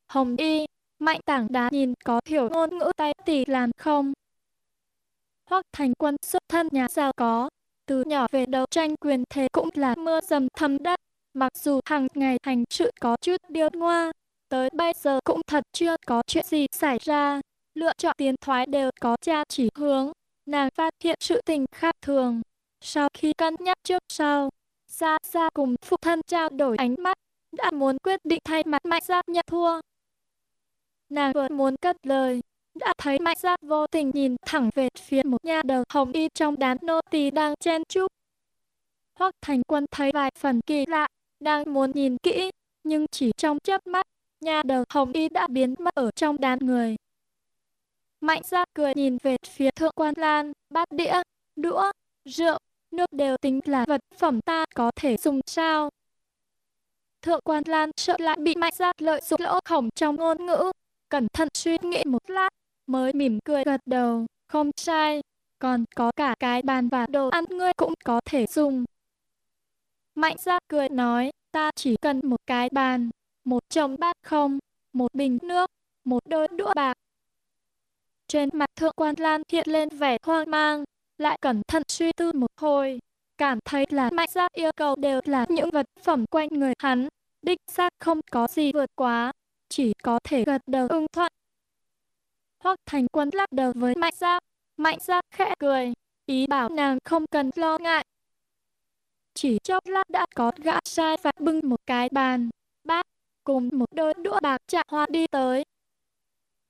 Hồng Y, mạnh tảng đá nhìn có hiểu ngôn ngữ tay tỷ làm không? Hoắc thành quân xuất thân nhà giàu có, từ nhỏ về đấu tranh quyền thế cũng là mưa dầm thấm đất, mặc dù hàng ngày hành sự có chút điêu ngoa, tới bây giờ cũng thật chưa có chuyện gì xảy ra, lựa chọn tiến thoái đều có cha chỉ hướng. Nàng phát hiện sự tình khác thường. Sau khi cân nhắc trước sau, Gia Gia cùng phụ thân trao đổi ánh mắt, đã muốn quyết định thay mặt Mạnh Gia nhận thua. Nàng vừa muốn cất lời, đã thấy Mạnh Gia vô tình nhìn thẳng về phía một nhà đầu hồng y trong đám nô tỳ đang chen chúc. Hoắc Thành Quân thấy vài phần kỳ lạ, đang muốn nhìn kỹ, nhưng chỉ trong chớp mắt, nhà đầu hồng y đã biến mất ở trong đám người. Mạnh ra cười nhìn về phía thượng quan lan, bát đĩa, đũa, rượu, nước đều tính là vật phẩm ta có thể dùng sao. Thượng quan lan sợ lại bị mạnh ra lợi dụng lỗ hổng trong ngôn ngữ, cẩn thận suy nghĩ một lát, mới mỉm cười gật đầu, không sai, còn có cả cái bàn và đồ ăn ngươi cũng có thể dùng. Mạnh ra cười nói, ta chỉ cần một cái bàn, một chồng bát không, một bình nước, một đôi đũa bạc, trên mặt thượng quan Lan hiện lên vẻ hoang mang, lại cẩn thận suy tư một hồi. Cảm thấy là mạnh giác yêu cầu đều là những vật phẩm quanh người hắn, đích xác không có gì vượt quá. chỉ có thể gật đầu ưng thuận. Hoắc Thành Quân lắc đầu với Mạnh Giáp, Mạnh Giáp khẽ cười, ý bảo nàng không cần lo ngại. Chỉ chốc lát đã có gã sai vặt bưng một cái bàn, bát, cùng một đôi đũa bạc chạm hoa đi tới.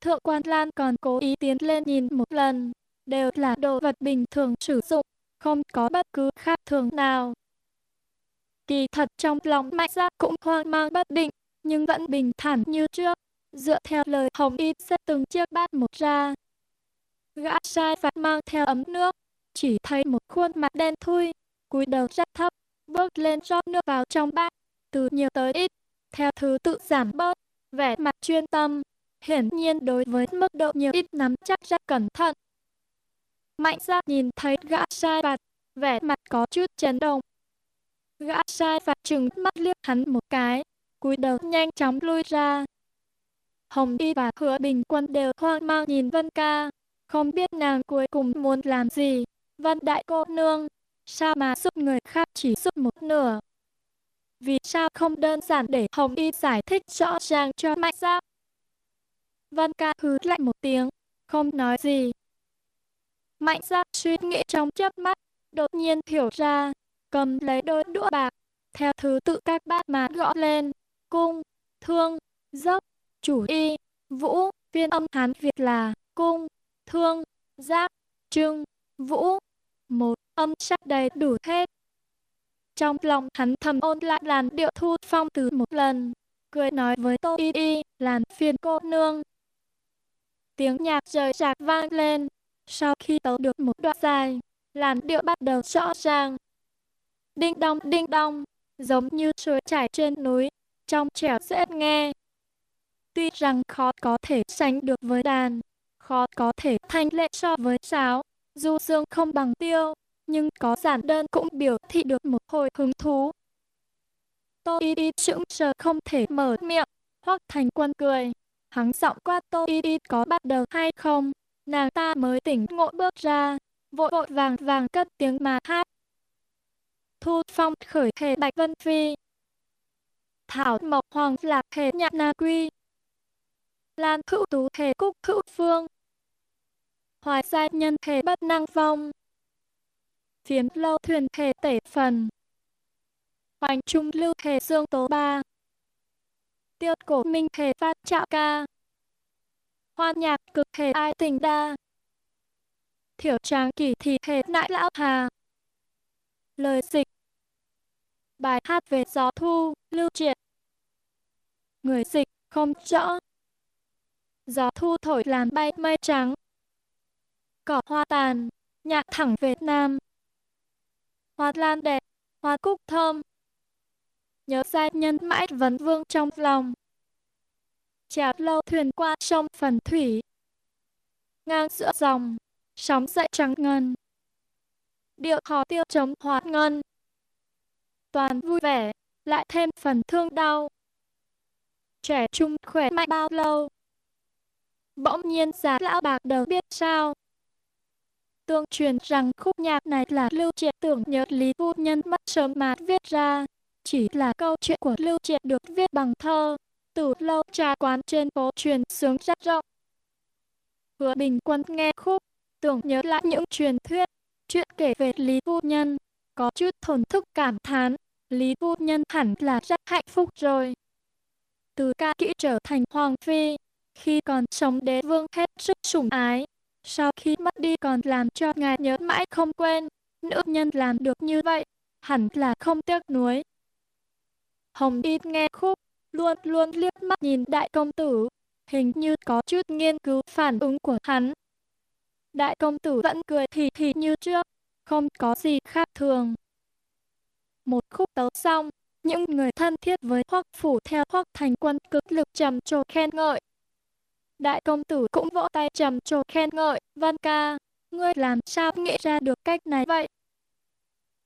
Thượng quan Lan còn cố ý tiến lên nhìn một lần, đều là đồ vật bình thường sử dụng, không có bất cứ khác thường nào. Kỳ thật trong lòng mạnh ra cũng hoang mang bất định, nhưng vẫn bình thản như trước, dựa theo lời Hồng Y xếp từng chiếc bát một ra. Gã sai vặt mang theo ấm nước, chỉ thấy một khuôn mặt đen thui, cúi đầu rất thấp, bước lên rót nước vào trong bát, từ nhiều tới ít, theo thứ tự giảm bớt, vẻ mặt chuyên tâm, hiển nhiên đối với mức độ nhiều ít nắm chắc rất cẩn thận. Mạnh ra nhìn thấy gã sai vặt, vẻ mặt có chút chấn động. Gã sai vặt trừng mắt liếc hắn một cái, cúi đầu nhanh chóng lui ra. Hồng Y và Hứa Bình Quân đều hoang mang nhìn Vân Ca, không biết nàng cuối cùng muốn làm gì. Vân Đại Cô Nương, sao mà giúp người khác chỉ giúp một nửa? Vì sao không đơn giản để Hồng Y giải thích rõ ràng cho Mạnh Giáp? Văn Ca hứ lạnh một tiếng, không nói gì. Mạnh ra suy nghĩ trong chớp mắt, đột nhiên hiểu ra, cầm lấy đôi đũa bạc, theo thứ tự các bát mà gõ lên, cung, thương, dốc, chủ y, vũ, viên âm Hán Việt là cung, thương, giáp, trưng, vũ, một âm sắc đầy đủ hết. Trong lòng hắn thầm ôn lại làn điệu thu phong từ một lần, cười nói với Tô Y Y, làm phiền cô nương. Tiếng nhạc rời rạc vang lên, sau khi tấu được một đoạn dài, làn điệu bắt đầu rõ ràng. Đinh đong đinh đong, giống như suối chảy trên núi, trong trẻo dễ nghe. Tuy rằng khó có thể sánh được với đàn, khó có thể thanh lệ so với sáo, dù dương không bằng tiêu, nhưng có giản đơn cũng biểu thị được một hồi hứng thú. tôi Y Y sững sờ không thể mở miệng, hoặc thành quân cười. Hắn giọng qua Tô Y Y có bắt đầu hay không, nàng ta mới tỉnh ngộ bước ra, vội vội vàng vàng cất tiếng mà hát. Thu phong khởi thể bạch vân phi, thảo mộc hoàng lạc thể nhạc na quy, lan hữu tú thể cúc hữu phương, hoài gia nhân thể bất năng vong phiếm lâu thuyền thể tể phần. Hoành trung lưu thể dương tố ba. Tiêu cổ minh hề phát trạo ca. Hoa nhạc cực hề ai tình đa. Thiểu tráng kỳ thì hề nại lão hà. Lời dịch Bài hát về gió thu, lưu triệt. Người dịch không rõ. Gió thu thổi làm bay mây trắng. Cỏ hoa tàn, nhạc thẳng Việt Nam hoa lan đẹp, hoa cúc thơm. Nhớ sai nhân mãi vấn vương trong lòng. Chèo lâu thuyền qua sông phần thủy. Ngang giữa dòng, sóng dậy trắng ngân. Điệu hò tiêu chống hoạt ngân. Toàn vui vẻ, lại thêm phần thương đau. Trẻ trung khỏe mạnh bao lâu. Bỗng nhiên già lão bạc đầu biết sao tương truyền rằng khúc nhạc này là Lưu Triệt tưởng nhớ Lý Vô Nhân mất sớm mà viết ra. Chỉ là câu chuyện của Lưu Triệt được viết bằng thơ. Từ lâu trà quán trên phố truyền sướng rất rộng. Hứa Bình Quân nghe khúc, tưởng nhớ lại những truyền thuyết, chuyện kể về Lý Phu Nhân. Có chút thổn thức cảm thán, Lý Phu Nhân hẳn là rất hạnh phúc rồi. Từ ca kỹ trở thành Hoàng Phi, khi còn sống đế vương hết sức sủng ái, sau khi mất đi còn làm cho ngài nhớ mãi không quên, nữ nhân làm được như vậy, hẳn là không tiếc nuối. Hồng ít nghe khúc, luôn luôn liếc mắt nhìn đại công tử, hình như có chút nghiên cứu phản ứng của hắn. Đại công tử vẫn cười thì thì như trước, không có gì khác thường. Một khúc tấu xong, những người thân thiết với Hoắc phủ theo Hoắc thành quân cực lực trầm trồ khen ngợi, Đại công tử cũng vỗ tay trầm trồ khen ngợi, Văn ca, ngươi làm sao nghĩ ra được cách này vậy?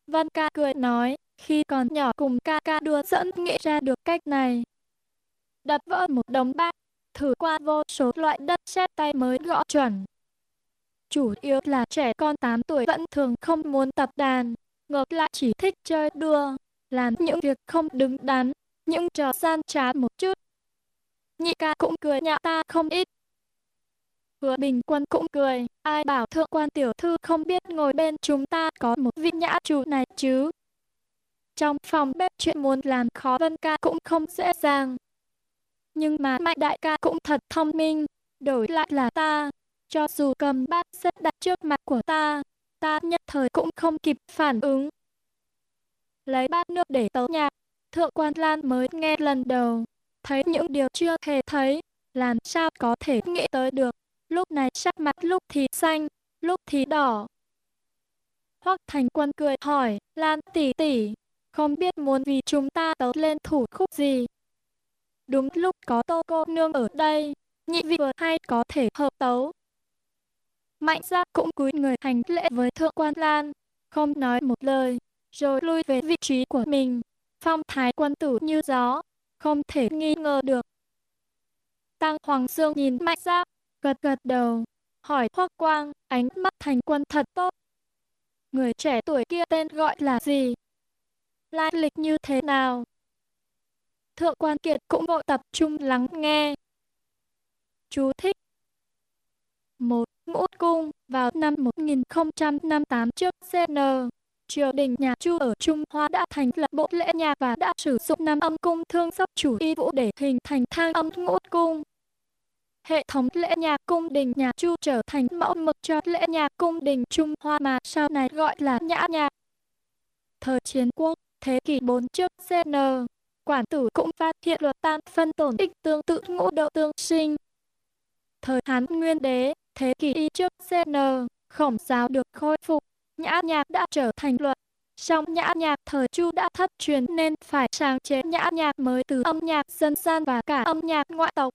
Văn ca cười nói, khi còn nhỏ cùng ca ca đùa dẫn nghĩ ra được cách này. Đập vỡ một đống bát, thử qua vô số loại đất sét tay mới gõ chuẩn. Chủ yếu là trẻ con 8 tuổi vẫn thường không muốn tập đàn, ngược lại chỉ thích chơi đùa, làm những việc không đứng đắn, những trò gian trá một chút. nhị ca cũng cười nhạo ta không ít. Hứa Bình Quân cũng cười, ai bảo thượng quan tiểu thư không biết ngồi bên chúng ta có một vị nhã chủ này chứ. Trong phòng bếp chuyện muốn làm khó Vân ca cũng không dễ dàng. Nhưng mà Mạnh đại ca cũng thật thông minh, đổi lại là ta. Cho dù cầm bát sét đặt trước mặt của ta, ta nhất thời cũng không kịp phản ứng. Lấy bát nước để tấu nhạc, thượng quan Lan mới nghe lần đầu, thấy những điều chưa hề thấy, làm sao có thể nghĩ tới được. Lúc này sắc mặt lúc thì xanh, lúc thì đỏ. Hoắc Thành Quân cười hỏi, Lan tỷ tỷ, không biết muốn vì chúng ta tấu lên thủ khúc gì. Đúng lúc có tô cô nương ở đây, nhị vị vừa hay có thể hợp tấu. Mạnh ra cũng cúi người hành lễ với thượng quan lan, không nói một lời, rồi lui về vị trí của mình. Phong thái quân tử như gió, không thể nghi ngờ được. Tăng Hoàng Dương nhìn mạnh ra, gật gật đầu, hỏi Hoắc Quang, ánh mắt thành quân thật tốt. Người trẻ tuổi kia tên gọi là gì? Lai lịch như thế nào. Thượng quan kiệt cũng vội tập trung lắng nghe. Chú thích một Ngũ cung vào năm 1058 trước CN. Triều đình nhà Chu ở Trung Hoa đã thành lập bộ lễ nhạc và đã sử dụng năm âm cung thương dốc chủ y vũ để hình thành thang âm ngũ cung. Hệ thống lễ nhạc cung đình nhà Chu trở thành mẫu mực cho lễ nhạc cung đình Trung Hoa mà sau này gọi là nhã nhạc. Thời chiến quốc, Thế kỷ 4 trước CN, quản tử cũng phát hiện luật tan phân tổn ích tương tự ngũ độ tương sinh. Thời Hán Nguyên Đế, thế kỷ y trước CN, khổng giáo được khôi phục, nhã nhạc đã trở thành luật. Trong nhã nhạc thời Chu đã thất truyền nên phải sáng chế nhã nhạc mới từ âm nhạc dân gian và cả âm nhạc ngoại tộc.